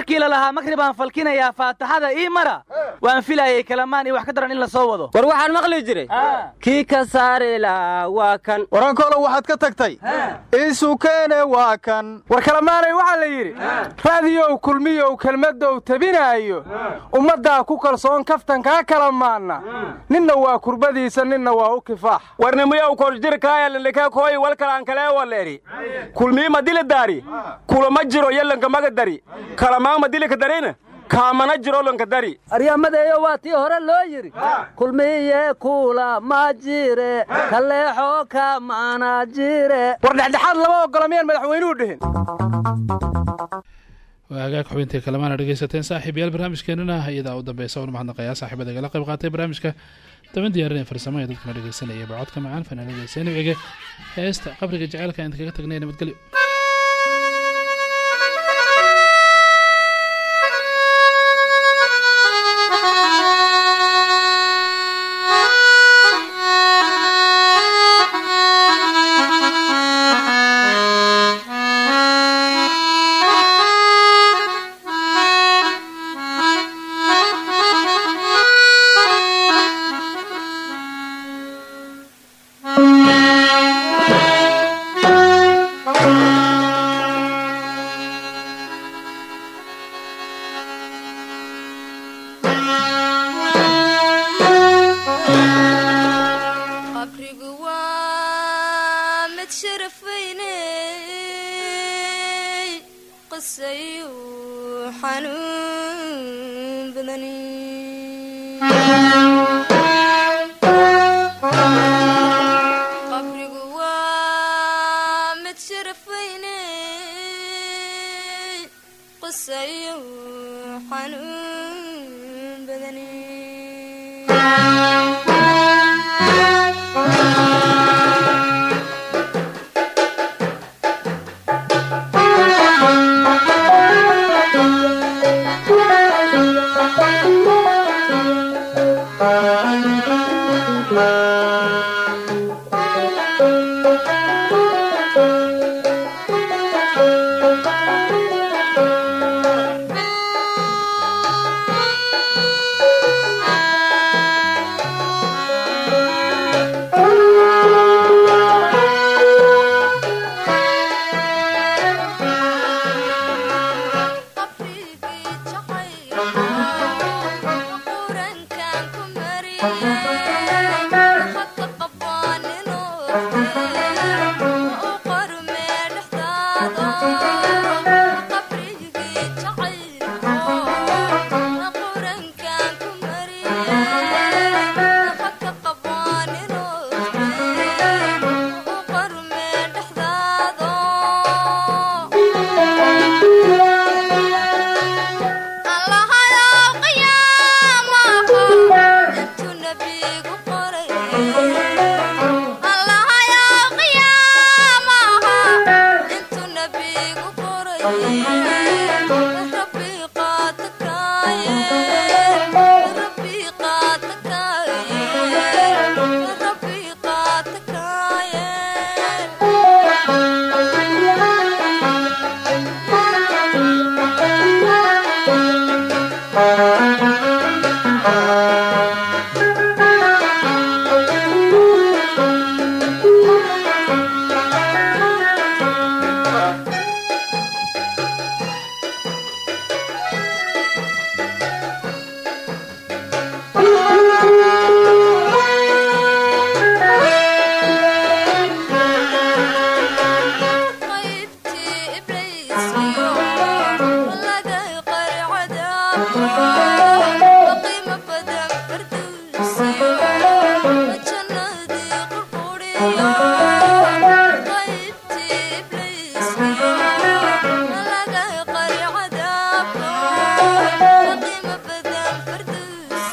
markii lalahaa makri baan falkinayaa faataxada ii mara. Waan filayay kalamaan iyo wax ka daran in la soo wado. War waxaan maqli jiray. Kii ka saari lahaa waa kan. Warankolo waxaad ka tagtay. Iisu keene waa kan. War kalamaanay waxaa la yidhi raadiyow kulmiyow kelmaddow tabinaayo. Ummaddaa ku kalsoon kaftankaa kalamaanna. Ninna waa kurbadiisa ninna waa u kifaax. Warnimiyow korjirkaayalilikakoy walkalaan kalee waleeri. Kulmiima dilidaari kulama jiro yallanka magadari kalamaama dilika darina kaamana jiro lanka dari. Aryamadeeyo waa tii hore loo yidhi kulmiye kuula ma jire kaleexo kamana jire. War dhexdhexaad lama ogola miyaan madaxweynuhu dhihin. Waa xubintii kalemaana dhegeysateen saaxiib yaal barnaamijkeenana iyadaa u dambeysa una mahadnaqayaa saaxiibada igala qayb qaatay barnaamijka. Toban diyaarinee farsamo ee dadkana dhegeysanaya bacodka macaan fanaanada seenibcige heesta qabriga jaceylka inta kaga tagnay nabadgelyo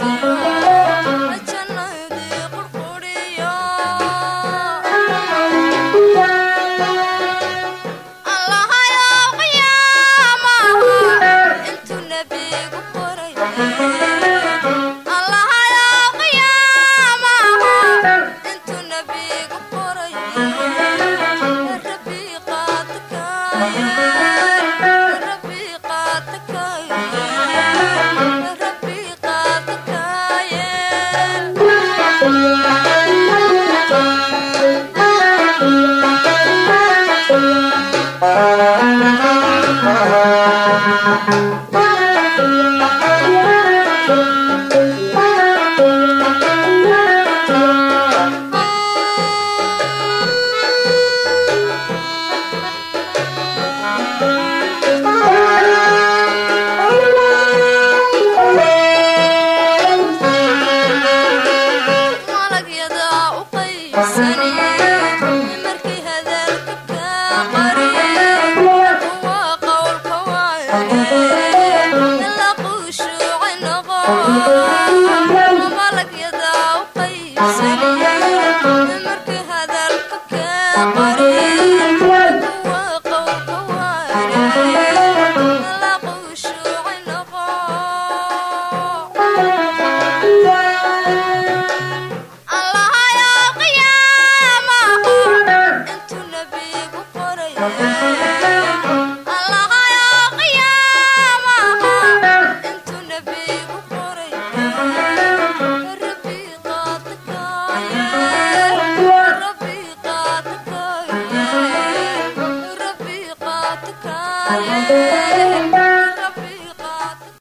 Yeah.